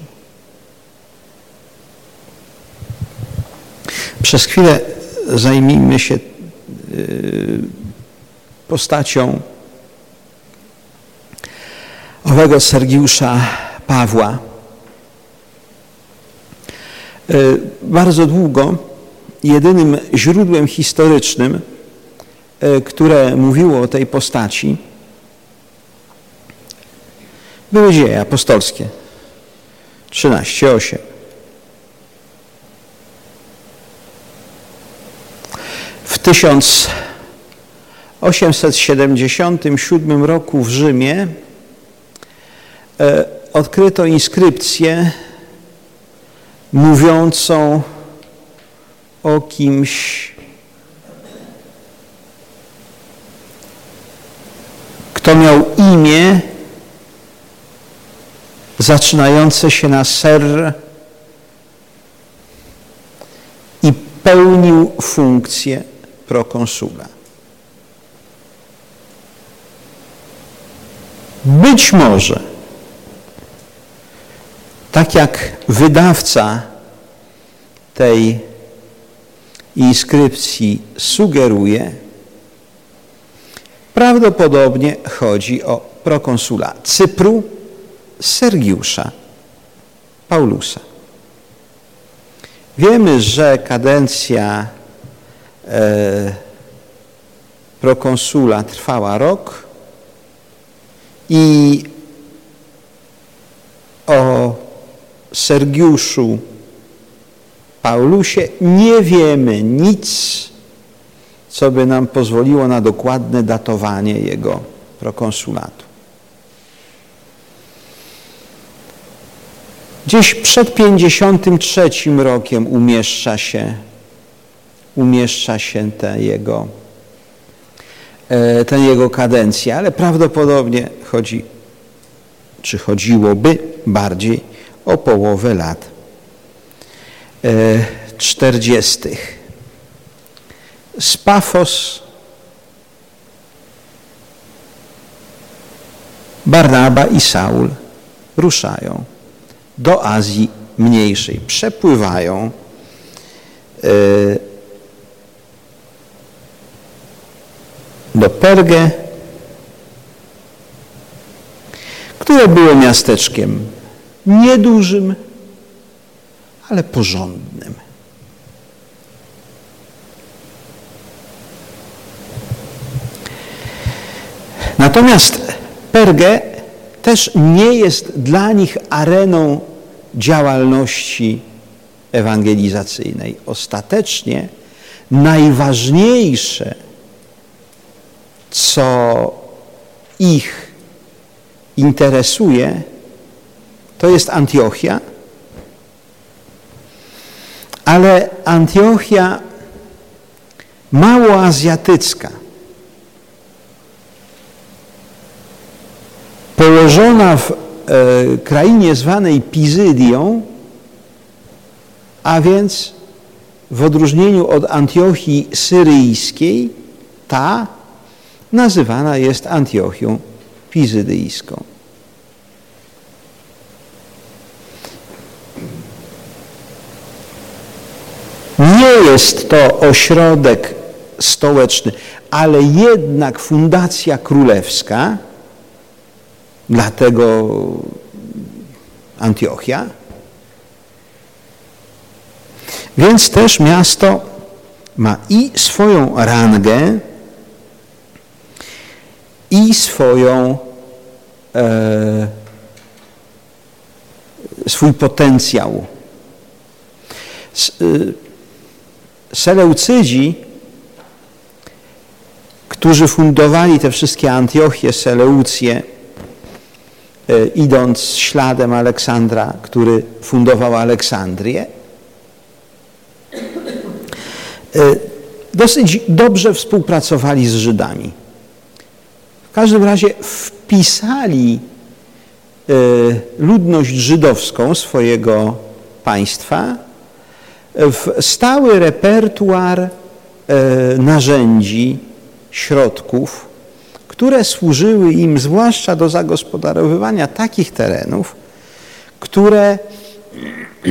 Przez chwilę zajmijmy się y, postacią owego Sergiusza Pawła. Y, bardzo długo jedynym źródłem historycznym, E, które mówiło o tej postaci, były dzieje apostolskie 13:8. W 1877 roku w Rzymie e, odkryto inskrypcję mówiącą o kimś kto miał imię zaczynające się na ser i pełnił funkcję prokonsula. Być może, tak jak wydawca tej inskrypcji sugeruje, Prawdopodobnie chodzi o prokonsula Cypru Sergiusza Paulusa. Wiemy, że kadencja e, prokonsula trwała rok i o Sergiuszu Paulusie nie wiemy nic co by nam pozwoliło na dokładne datowanie jego prokonsulatu. Gdzieś przed 53 rokiem umieszcza się, umieszcza się te jego, e, ten jego kadencja, ale prawdopodobnie chodzi, czy chodziłoby bardziej o połowę lat 40. E, z Pafos Barnaba i Saul ruszają do Azji Mniejszej. Przepływają y, do Pergę, które było miasteczkiem niedużym, ale porządnym. Natomiast Pergę też nie jest dla nich areną działalności ewangelizacyjnej. Ostatecznie najważniejsze, co ich interesuje, to jest Antiochia, ale Antiochia małoazjatycka, położona w e, krainie zwanej Pizydią, a więc w odróżnieniu od Antiochii syryjskiej, ta nazywana jest Antiochią Pizydyjską. Nie jest to ośrodek stołeczny, ale jednak fundacja królewska, dlatego Antiochia. Więc też miasto ma i swoją rangę, i swoją, e, swój potencjał. Y, Seleucydzi, którzy fundowali te wszystkie Antiochie, Seleucje, idąc śladem Aleksandra, który fundował Aleksandrię, e, dosyć dobrze współpracowali z Żydami. W każdym razie wpisali e, ludność żydowską swojego państwa w stały repertuar e, narzędzi, środków, które służyły im zwłaszcza do zagospodarowywania takich terenów, które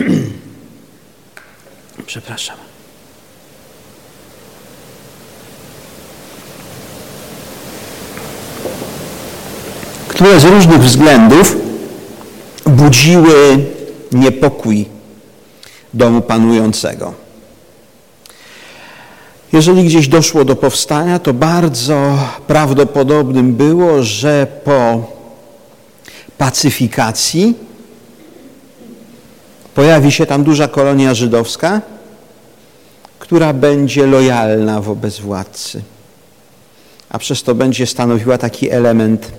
przepraszam, które z różnych względów budziły niepokój domu panującego. Jeżeli gdzieś doszło do powstania, to bardzo prawdopodobnym było, że po pacyfikacji pojawi się tam duża kolonia żydowska, która będzie lojalna wobec władcy, a przez to będzie stanowiła taki element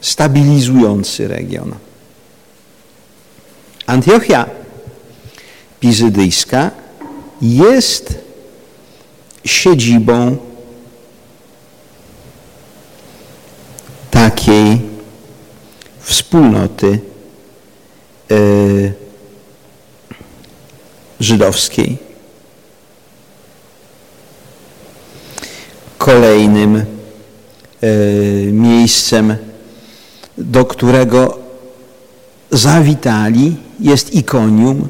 stabilizujący region. Antiochia Pizydyjska jest siedzibą takiej wspólnoty y, żydowskiej. Kolejnym y, miejscem, do którego zawitali, jest Ikonium,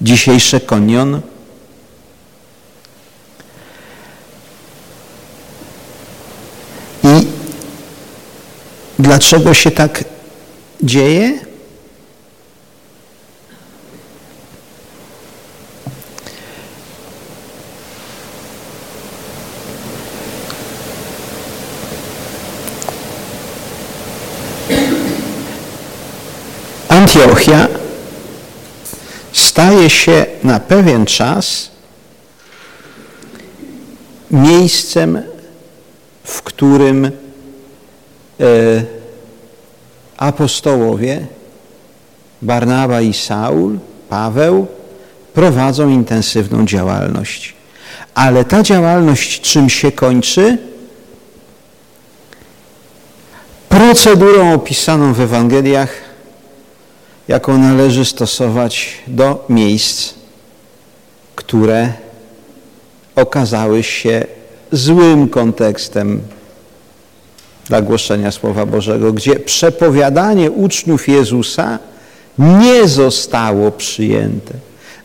dzisiejsze Konion. Dlaczego się tak dzieje? Antiochia staje się na pewien czas miejscem, w którym apostołowie Barnaba i Saul, Paweł prowadzą intensywną działalność. Ale ta działalność czym się kończy? Procedurą opisaną w Ewangeliach jaką należy stosować do miejsc, które okazały się złym kontekstem dla głoszenia Słowa Bożego, gdzie przepowiadanie uczniów Jezusa nie zostało przyjęte.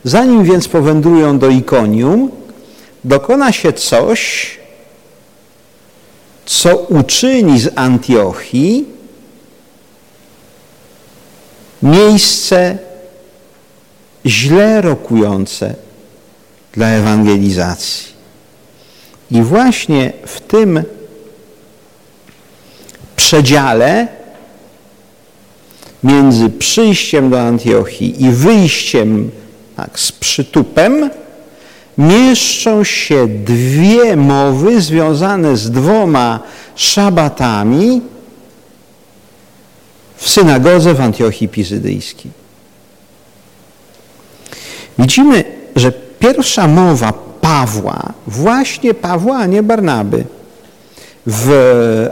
Zanim więc powędrują do Ikonium, dokona się coś, co uczyni z Antiochii miejsce źle rokujące dla ewangelizacji. I właśnie w tym przedziale między przyjściem do Antiochii i wyjściem tak, z przytupem mieszczą się dwie mowy związane z dwoma szabatami w synagodze w Antiochii Pizydyjskiej. Widzimy, że pierwsza mowa Pawła, właśnie Pawła, a nie Barnaby, w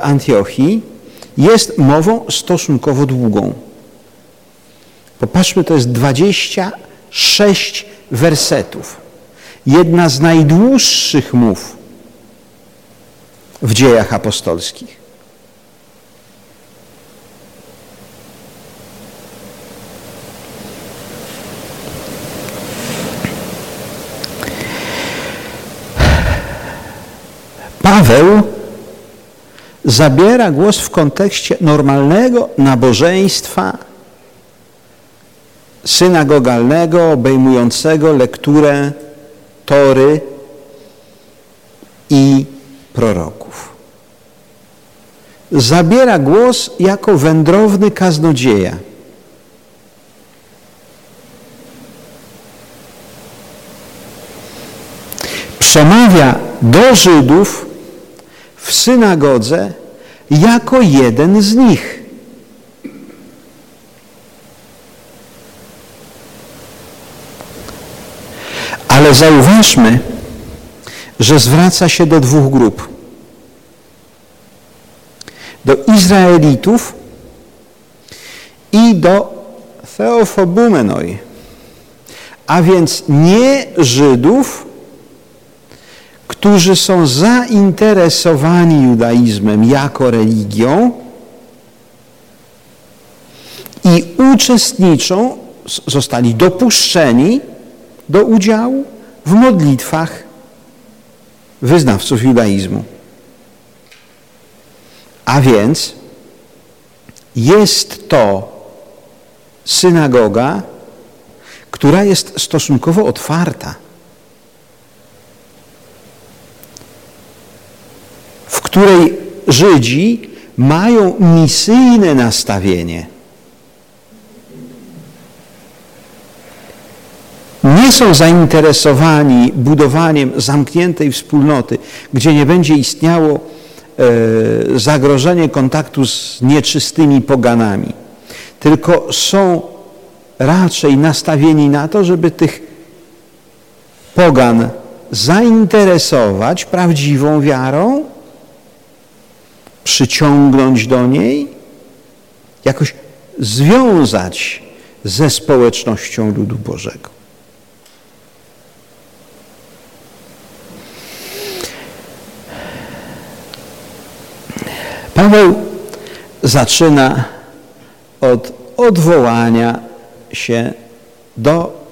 Antiochii jest mową stosunkowo długą. Popatrzmy, to jest 26 wersetów. Jedna z najdłuższych mów w dziejach apostolskich. Paweł zabiera głos w kontekście normalnego nabożeństwa synagogalnego, obejmującego lekturę Tory i proroków. Zabiera głos jako wędrowny kaznodzieja. Przemawia do Żydów w synagodze jako jeden z nich. Ale zauważmy, że zwraca się do dwóch grup. Do Izraelitów i do Theofobumenoi, a więc nie Żydów, którzy są zainteresowani judaizmem jako religią i uczestniczą, zostali dopuszczeni do udziału w modlitwach wyznawców judaizmu. A więc jest to synagoga, która jest stosunkowo otwarta. Której Żydzi mają misyjne nastawienie. Nie są zainteresowani budowaniem zamkniętej wspólnoty, gdzie nie będzie istniało e, zagrożenie kontaktu z nieczystymi poganami, tylko są raczej nastawieni na to, żeby tych pogan zainteresować prawdziwą wiarą przyciągnąć do niej, jakoś związać ze społecznością ludu Bożego. Paweł zaczyna od odwołania się do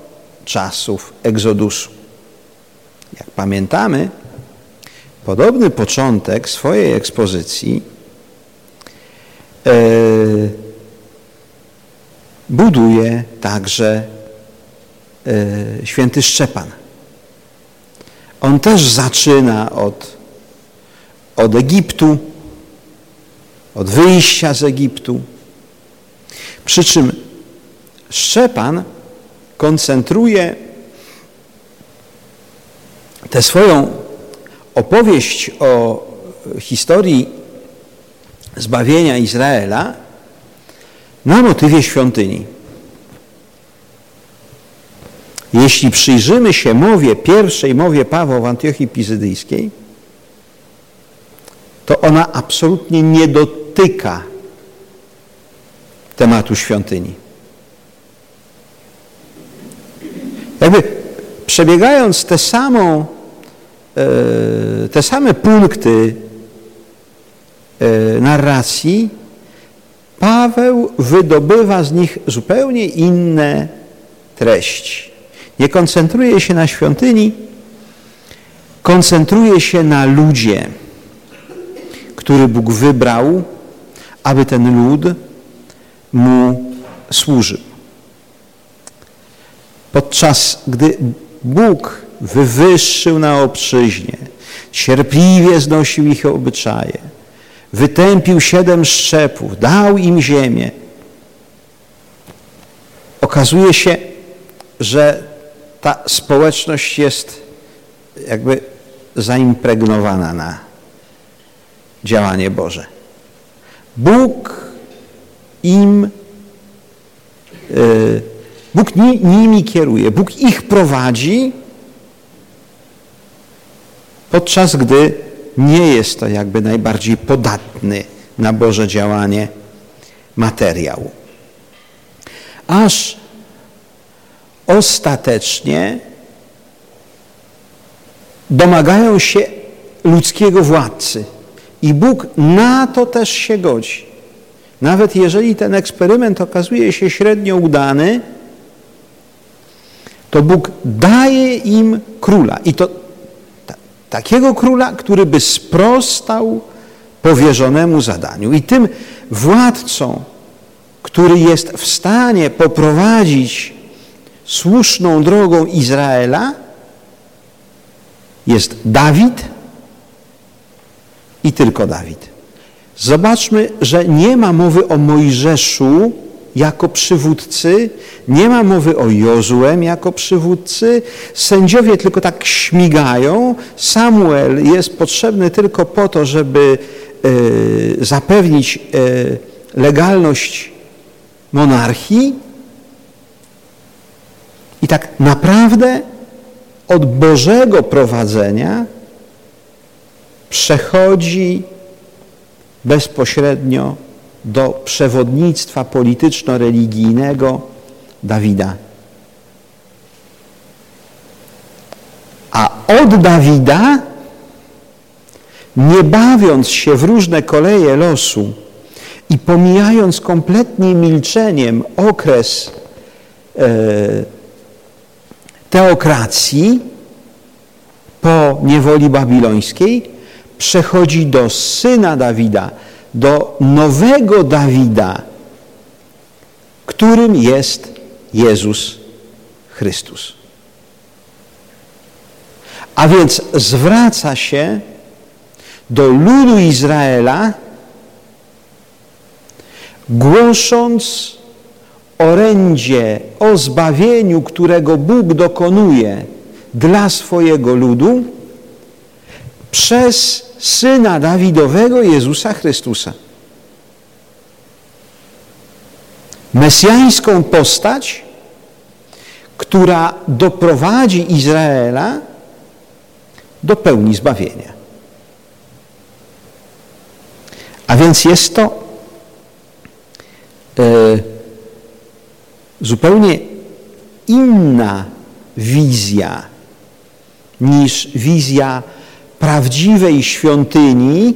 czasów Egzodusu. Jak pamiętamy, Podobny początek swojej ekspozycji e, buduje także e, święty Szczepan. On też zaczyna od, od Egiptu, od wyjścia z Egiptu. Przy czym Szczepan koncentruje tę swoją opowieść o historii zbawienia Izraela na motywie świątyni. Jeśli przyjrzymy się mowie, pierwszej mowie Pawła w Antiochii Pizydyjskiej, to ona absolutnie nie dotyka tematu świątyni. Jakby przebiegając tę samą te same punkty e, narracji, Paweł wydobywa z nich zupełnie inne treści. Nie koncentruje się na świątyni, koncentruje się na ludzie, który Bóg wybrał, aby ten lud mu służył. Podczas gdy Bóg wywyższył na obczyźnie, cierpliwie znosił ich obyczaje, wytępił siedem szczepów, dał im ziemię. Okazuje się, że ta społeczność jest jakby zaimpregnowana na działanie Boże. Bóg im, e, Bóg nimi kieruje, Bóg ich prowadzi, podczas gdy nie jest to jakby najbardziej podatny na Boże działanie materiał. Aż ostatecznie domagają się ludzkiego władcy. I Bóg na to też się godzi. Nawet jeżeli ten eksperyment okazuje się średnio udany, to Bóg daje im króla. I to takiego króla, który by sprostał powierzonemu zadaniu. I tym władcą, który jest w stanie poprowadzić słuszną drogą Izraela, jest Dawid i tylko Dawid. Zobaczmy, że nie ma mowy o Mojżeszu jako przywódcy, nie ma mowy o Jozuem jako przywódcy. Sędziowie tylko tak śmigają. Samuel jest potrzebny tylko po to, żeby e, zapewnić e, legalność monarchii. I tak naprawdę od Bożego prowadzenia przechodzi bezpośrednio do przewodnictwa polityczno-religijnego Dawida. A od Dawida, nie bawiąc się w różne koleje losu i pomijając kompletnie milczeniem okres e, teokracji po niewoli babilońskiej, przechodzi do syna Dawida, do nowego Dawida, którym jest Jezus Chrystus. A więc zwraca się do ludu Izraela, głosząc orędzie o zbawieniu, którego Bóg dokonuje dla swojego ludu przez Syna Dawidowego Jezusa Chrystusa. Mesjańską postać, która doprowadzi Izraela do pełni zbawienia. A więc jest to e, zupełnie inna wizja niż wizja prawdziwej świątyni,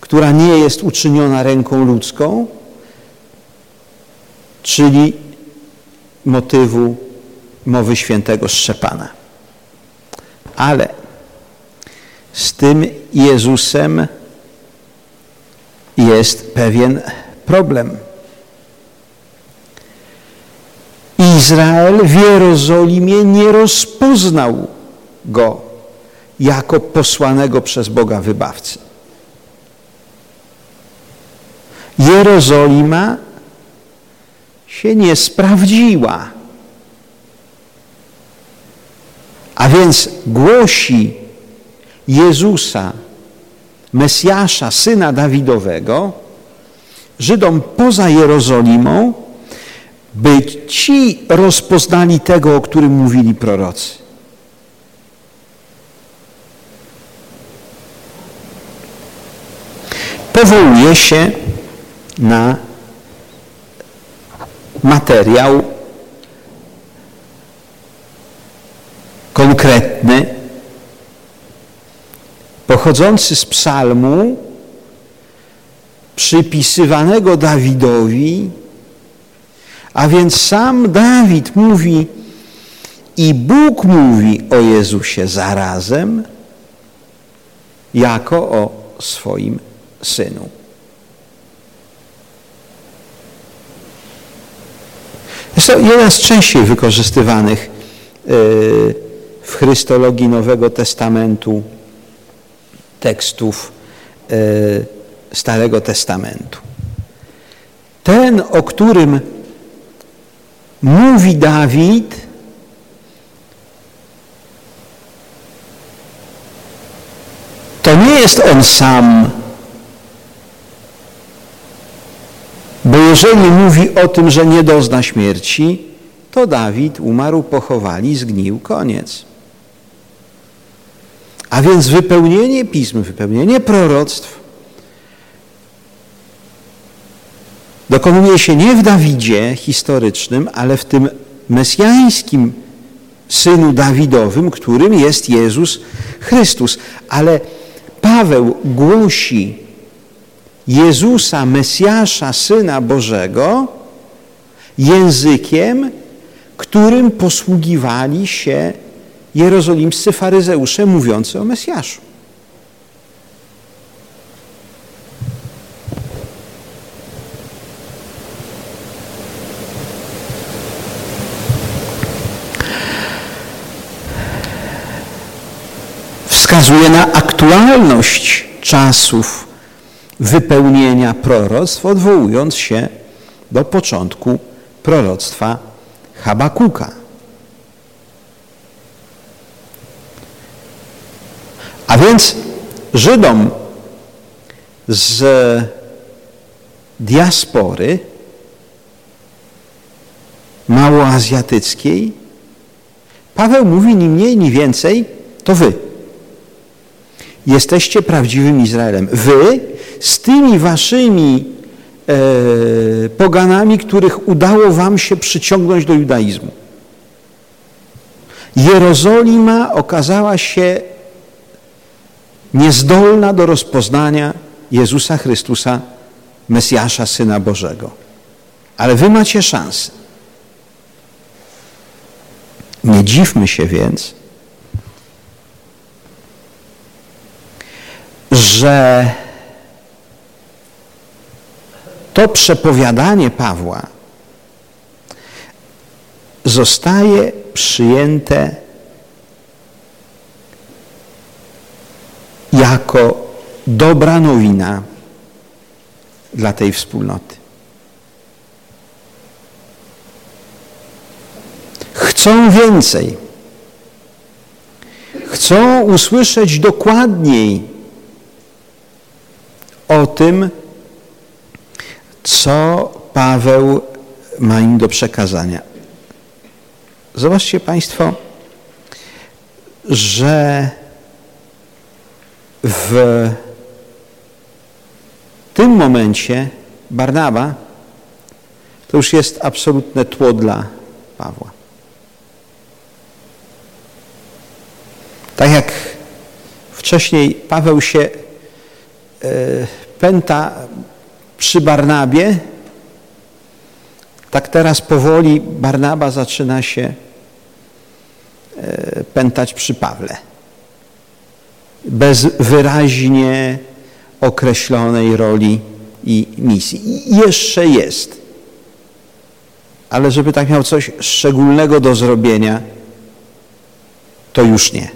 która nie jest uczyniona ręką ludzką, czyli motywu mowy świętego Szczepana. Ale z tym Jezusem jest pewien problem. Izrael w Jerozolimie nie rozpoznał go jako posłanego przez Boga wybawcy. Jerozolima się nie sprawdziła. A więc głosi Jezusa, Mesjasza, Syna Dawidowego, Żydom poza Jerozolimą, by ci rozpoznali tego, o którym mówili prorocy. Powołuje się na materiał konkretny, pochodzący z psalmu przypisywanego Dawidowi, a więc sam Dawid mówi i Bóg mówi o Jezusie zarazem jako o swoim Synu. Jest to jeden z częściej wykorzystywanych e, w chrystologii Nowego Testamentu tekstów e, Starego Testamentu. Ten, o którym mówi Dawid, to nie jest on sam. Bo jeżeli mówi o tym, że nie dozna śmierci, to Dawid umarł, pochowali, zgnił, koniec. A więc wypełnienie pism, wypełnienie proroctw dokonuje się nie w Dawidzie historycznym, ale w tym mesjańskim synu Dawidowym, którym jest Jezus Chrystus. Ale Paweł głosi Jezusa, Mesjasza, Syna Bożego językiem, którym posługiwali się jerozolimscy faryzeusze mówiący o Mesjaszu. wskazuje na aktualność czasów wypełnienia proroctw, odwołując się do początku proroctwa Habakuka. A więc Żydom z diaspory małoazjatyckiej Paweł mówi ni mniej, ni więcej, to wy jesteście prawdziwym Izraelem. Wy z tymi waszymi e, poganami, których udało wam się przyciągnąć do judaizmu. Jerozolima okazała się niezdolna do rozpoznania Jezusa Chrystusa, Mesjasza, Syna Bożego. Ale wy macie szansę. Nie dziwmy się więc, że to przepowiadanie Pawła zostaje przyjęte jako dobra nowina dla tej wspólnoty. Chcą więcej. Chcą usłyszeć dokładniej o tym, co Paweł ma im do przekazania. Zobaczcie Państwo, że w tym momencie Barnaba to już jest absolutne tło dla Pawła. Tak jak wcześniej Paweł się e, pęta przy Barnabie, tak teraz powoli Barnaba zaczyna się e, pętać przy Pawle. Bez wyraźnie określonej roli i misji. I jeszcze jest. Ale żeby tak miał coś szczególnego do zrobienia, to już nie.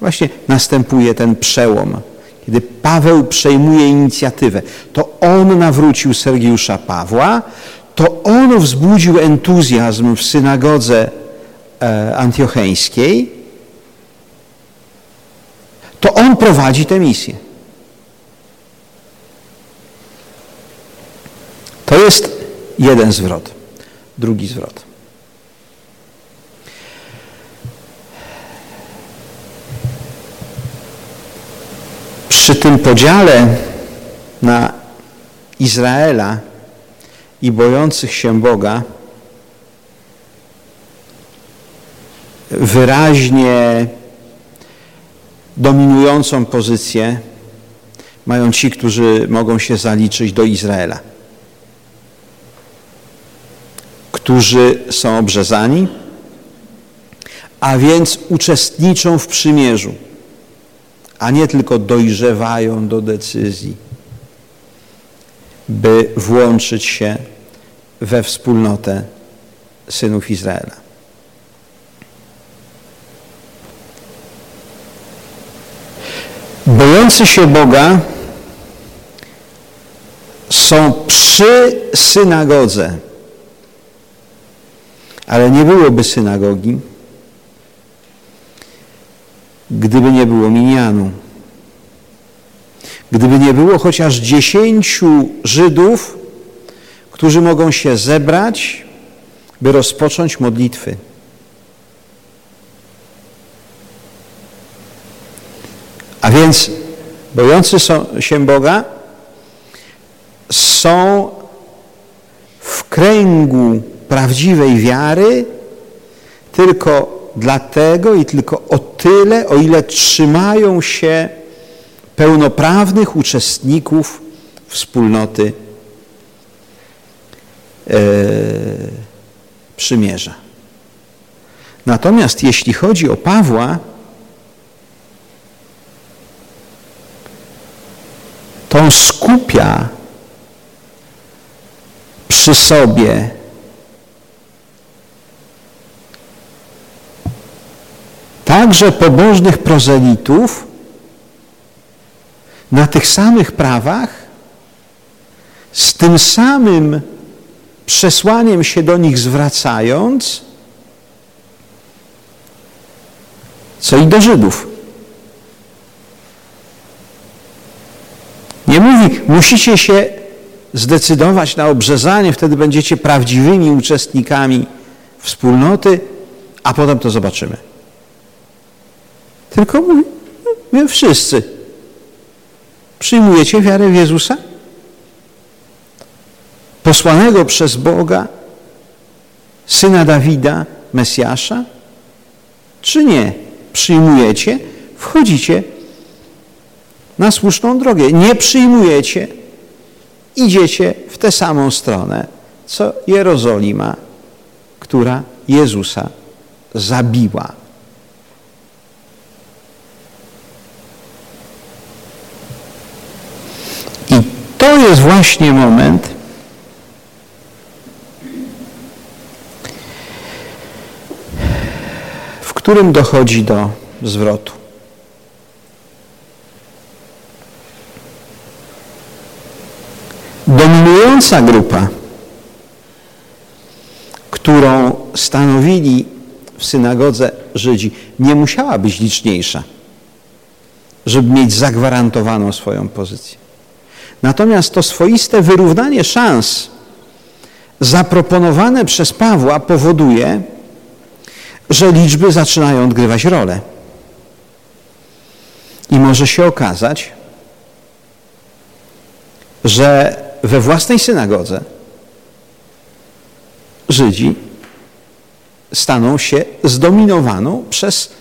Właśnie następuje ten przełom kiedy Paweł przejmuje inicjatywę, to on nawrócił Sergiusza Pawła, to on wzbudził entuzjazm w synagodze e, antiocheńskiej, to on prowadzi tę misję. To jest jeden zwrot. Drugi zwrot. Przy tym podziale na Izraela i bojących się Boga wyraźnie dominującą pozycję mają ci, którzy mogą się zaliczyć do Izraela. Którzy są obrzezani, a więc uczestniczą w przymierzu a nie tylko dojrzewają do decyzji, by włączyć się we wspólnotę synów Izraela. Bojący się Boga są przy synagodze, ale nie byłoby synagogi, gdyby nie było minianu, gdyby nie było chociaż dziesięciu Żydów, którzy mogą się zebrać, by rozpocząć modlitwy. A więc bojący się Boga są w kręgu prawdziwej wiary tylko dlatego i tylko o tyle, o ile trzymają się pełnoprawnych uczestników wspólnoty e, przymierza. Natomiast jeśli chodzi o Pawła, to skupia przy sobie także pobożnych prozelitów na tych samych prawach, z tym samym przesłaniem się do nich zwracając, co i do Żydów. Nie mówi, musicie się zdecydować na obrzezanie, wtedy będziecie prawdziwymi uczestnikami wspólnoty, a potem to zobaczymy. Tylko mówi, my wszyscy przyjmujecie wiarę w Jezusa? Posłanego przez Boga, syna Dawida, Mesjasza? Czy nie? Przyjmujecie? Wchodzicie na słuszną drogę. Nie przyjmujecie? Idziecie w tę samą stronę, co Jerozolima, która Jezusa zabiła. Jest właśnie moment, w którym dochodzi do zwrotu. Dominująca grupa, którą stanowili w synagodze Żydzi, nie musiała być liczniejsza, żeby mieć zagwarantowaną swoją pozycję. Natomiast to swoiste wyrównanie szans zaproponowane przez Pawła powoduje, że liczby zaczynają odgrywać rolę. I może się okazać, że we własnej synagodze Żydzi staną się zdominowaną przez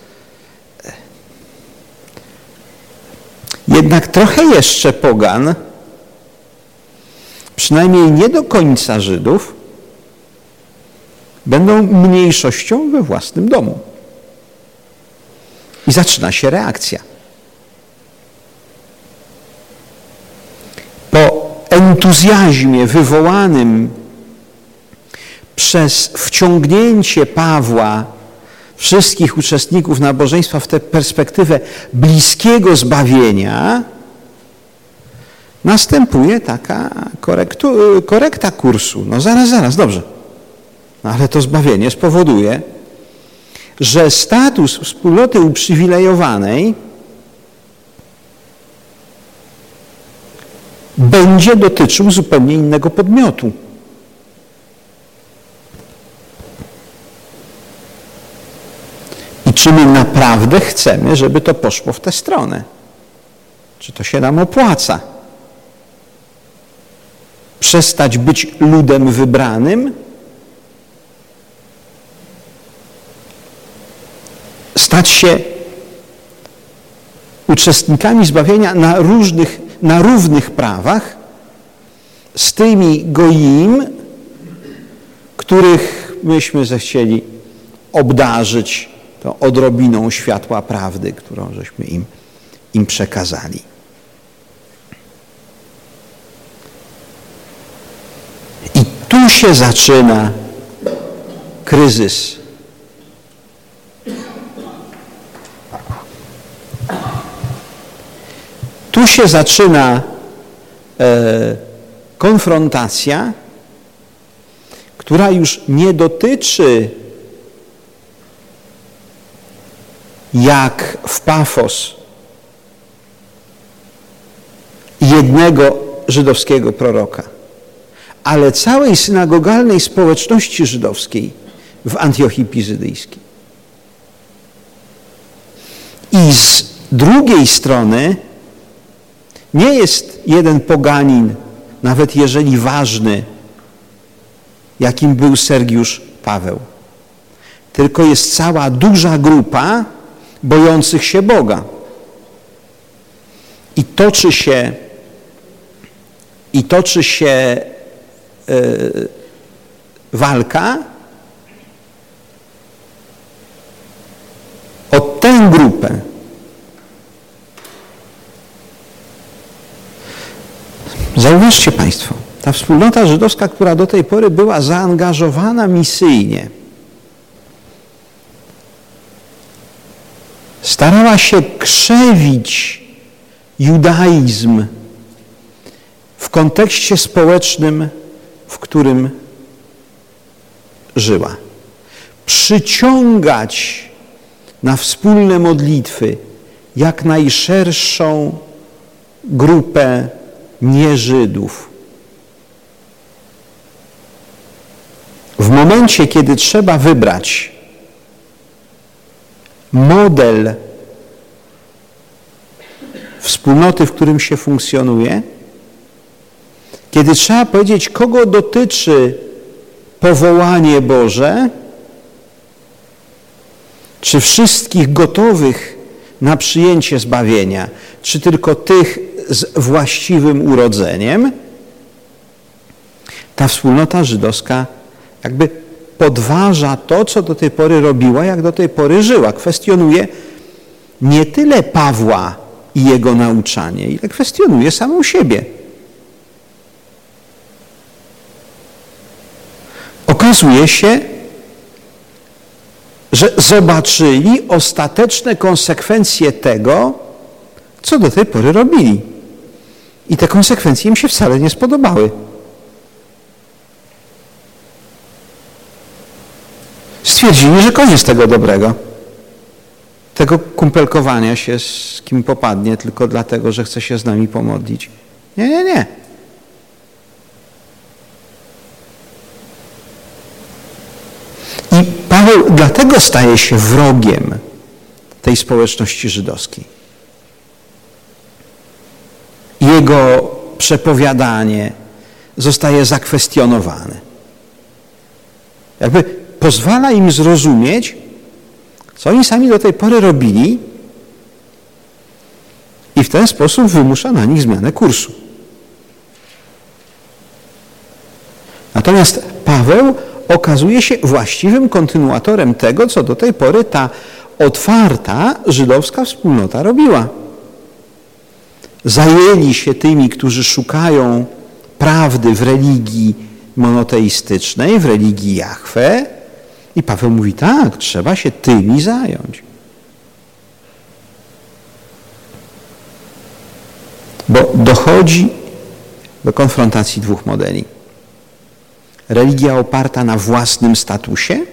jednak trochę jeszcze pogan, przynajmniej nie do końca Żydów, będą mniejszością we własnym domu. I zaczyna się reakcja. Po entuzjazmie wywołanym przez wciągnięcie Pawła wszystkich uczestników nabożeństwa w tę perspektywę bliskiego zbawienia, następuje taka korektu, korekta kursu. No zaraz, zaraz, dobrze. No ale to zbawienie spowoduje, że status wspólnoty uprzywilejowanej będzie dotyczył zupełnie innego podmiotu. I czy my naprawdę chcemy, żeby to poszło w tę stronę? Czy to się nam opłaca? Przestać być ludem wybranym? Stać się uczestnikami zbawienia na różnych, na równych prawach z tymi goim, których myśmy zechcieli obdarzyć tą odrobiną światła prawdy, którą żeśmy im, im przekazali. Tu się zaczyna kryzys. Tu się zaczyna e, konfrontacja, która już nie dotyczy jak w Pafos jednego żydowskiego proroka, ale całej synagogalnej społeczności żydowskiej w Antiochii Pizydyjskiej. I z drugiej strony nie jest jeden poganin, nawet jeżeli ważny, jakim był Sergiusz Paweł, tylko jest cała duża grupa bojących się Boga. I toczy się i toczy się walka o tę grupę. Zauważcie Państwo, ta wspólnota żydowska, która do tej pory była zaangażowana misyjnie, starała się krzewić judaizm w kontekście społecznym, którym żyła. Przyciągać na wspólne modlitwy jak najszerszą grupę nieżydów. W momencie, kiedy trzeba wybrać model wspólnoty, w którym się funkcjonuje, kiedy trzeba powiedzieć, kogo dotyczy powołanie Boże, czy wszystkich gotowych na przyjęcie zbawienia, czy tylko tych z właściwym urodzeniem, ta wspólnota żydowska jakby podważa to, co do tej pory robiła, jak do tej pory żyła. Kwestionuje nie tyle Pawła i jego nauczanie, ile kwestionuje samą siebie. Okazuje się, że zobaczyli ostateczne konsekwencje tego, co do tej pory robili. I te konsekwencje im się wcale nie spodobały. Stwierdzili, że koniec tego dobrego. Tego kumpelkowania się z kim popadnie tylko dlatego, że chce się z nami pomodlić. Nie, nie, nie. I Paweł staje się wrogiem tej społeczności żydowskiej. Jego przepowiadanie zostaje zakwestionowane. Jakby pozwala im zrozumieć, co oni sami do tej pory robili i w ten sposób wymusza na nich zmianę kursu. Natomiast Paweł okazuje się właściwym kontynuatorem tego, co do tej pory ta otwarta żydowska wspólnota robiła. Zajęli się tymi, którzy szukają prawdy w religii monoteistycznej, w religii Jahwe. I Paweł mówi, tak, trzeba się tymi zająć. Bo dochodzi do konfrontacji dwóch modeli religia oparta na własnym statusie?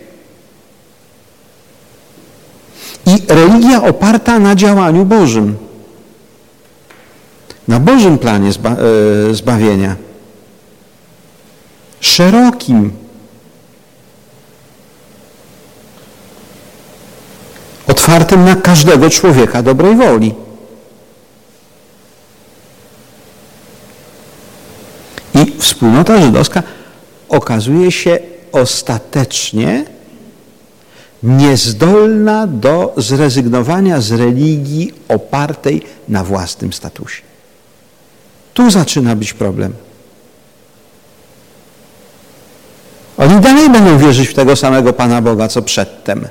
I religia oparta na działaniu Bożym, na Bożym planie zba e, zbawienia, szerokim, otwartym na każdego człowieka dobrej woli. I wspólnota żydowska okazuje się ostatecznie niezdolna do zrezygnowania z religii opartej na własnym statusie. Tu zaczyna być problem. Oni dalej będą wierzyć w tego samego Pana Boga, co przedtem.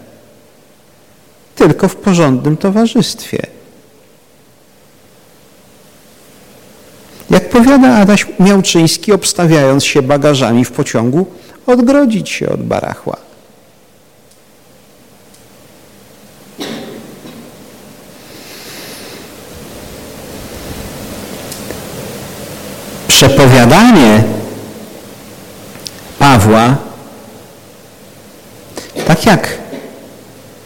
Tylko w porządnym towarzystwie. Jak powiada Adaś Miałczyński, obstawiając się bagażami w pociągu, odgrodzić się od barachła. Przepowiadanie Pawła, tak jak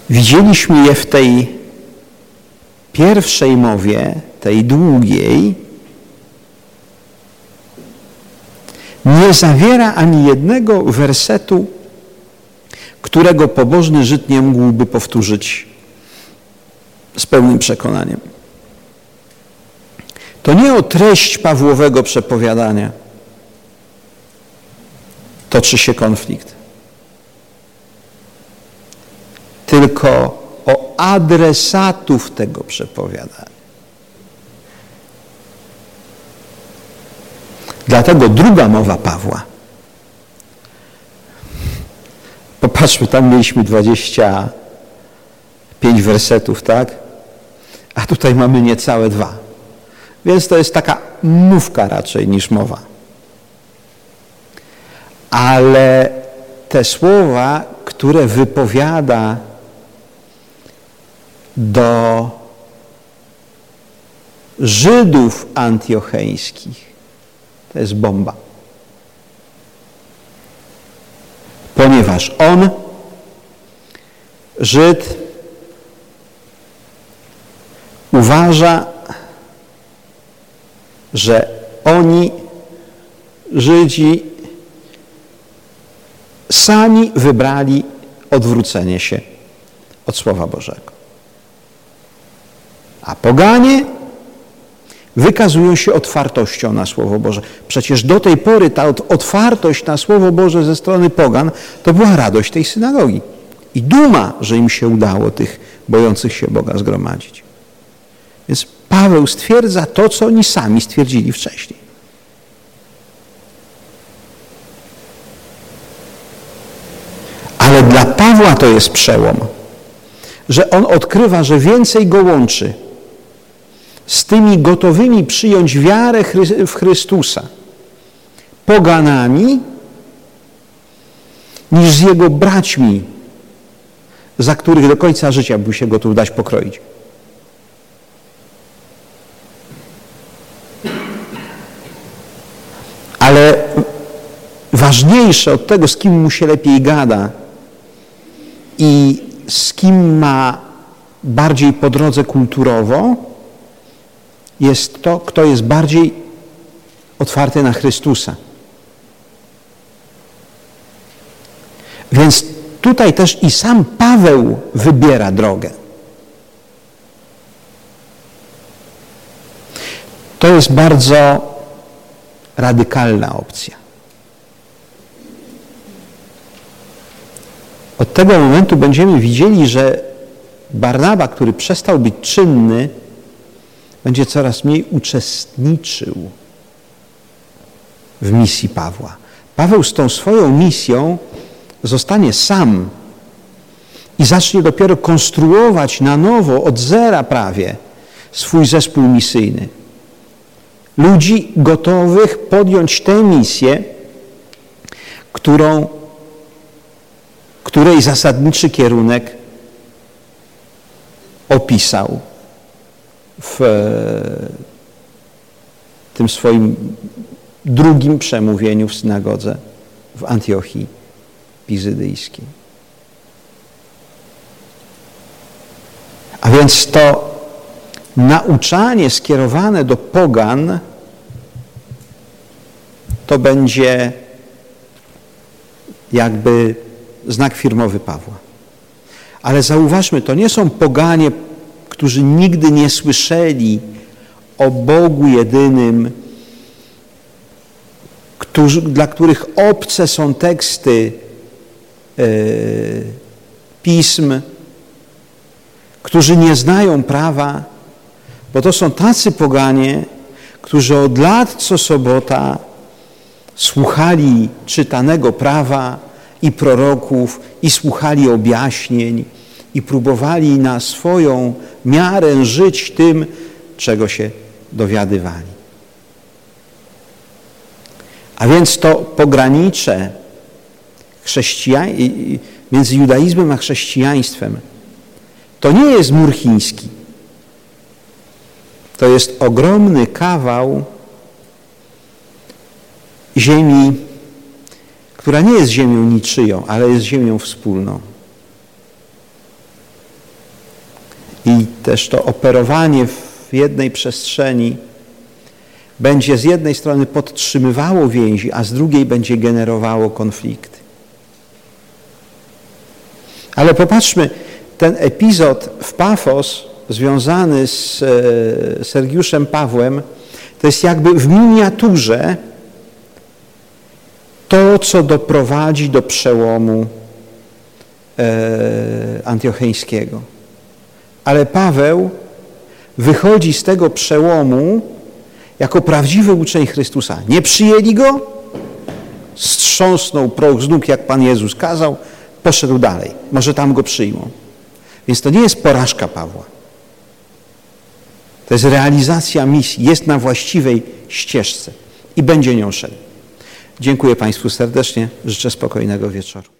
widzieliśmy je w tej pierwszej mowie, tej długiej, nie zawiera ani jednego wersetu, którego pobożny Żyd nie mógłby powtórzyć z pełnym przekonaniem. To nie o treść Pawłowego przepowiadania toczy się konflikt, tylko o adresatów tego przepowiadania. Dlatego druga mowa Pawła. Popatrzmy, tam mieliśmy 25 wersetów, tak? A tutaj mamy niecałe dwa. Więc to jest taka mówka raczej niż mowa. Ale te słowa, które wypowiada do Żydów antiocheńskich, to jest bomba. Ponieważ on, Żyd, uważa, że oni, Żydzi, sami wybrali odwrócenie się od Słowa Bożego. A poganie wykazują się otwartością na Słowo Boże. Przecież do tej pory ta otwartość na Słowo Boże ze strony pogan to była radość tej synagogi. I duma, że im się udało tych bojących się Boga zgromadzić. Więc Paweł stwierdza to, co oni sami stwierdzili wcześniej. Ale dla Pawła to jest przełom, że on odkrywa, że więcej go łączy z tymi gotowymi przyjąć wiarę w Chrystusa poganami niż z jego braćmi, za których do końca życia by się gotów dać pokroić. Ale ważniejsze od tego, z kim mu się lepiej gada i z kim ma bardziej po drodze kulturowo, jest to, kto jest bardziej otwarty na Chrystusa. Więc tutaj też i sam Paweł wybiera drogę. To jest bardzo radykalna opcja. Od tego momentu będziemy widzieli, że Barnaba, który przestał być czynny, będzie coraz mniej uczestniczył w misji Pawła. Paweł z tą swoją misją zostanie sam i zacznie dopiero konstruować na nowo, od zera prawie, swój zespół misyjny. Ludzi gotowych podjąć tę misję, którą, której zasadniczy kierunek opisał w tym swoim drugim przemówieniu w synagodze w Antiochii Pizydyjskiej. A więc to nauczanie skierowane do pogan to będzie jakby znak firmowy Pawła. Ale zauważmy, to nie są poganie którzy nigdy nie słyszeli o Bogu jedynym, którzy, dla których obce są teksty e, pism, którzy nie znają prawa, bo to są tacy poganie, którzy od lat co sobota słuchali czytanego prawa i proroków i słuchali objaśnień i próbowali na swoją miarę żyć tym, czego się dowiadywali. A więc to pogranicze między judaizmem a chrześcijaństwem to nie jest mur chiński. To jest ogromny kawał ziemi, która nie jest ziemią niczyją, ale jest ziemią wspólną. I te też to operowanie w jednej przestrzeni będzie z jednej strony podtrzymywało więzi, a z drugiej będzie generowało konflikty. Ale popatrzmy, ten epizod w Pafos związany z e, Sergiuszem Pawłem to jest jakby w miniaturze to, co doprowadzi do przełomu e, antiocheńskiego. Ale Paweł wychodzi z tego przełomu jako prawdziwy uczeń Chrystusa. Nie przyjęli go, strząsnął proch z nóg, jak Pan Jezus kazał, poszedł dalej. Może tam go przyjmą. Więc to nie jest porażka Pawła. To jest realizacja misji. Jest na właściwej ścieżce i będzie nią szedł. Dziękuję Państwu serdecznie. Życzę spokojnego wieczoru.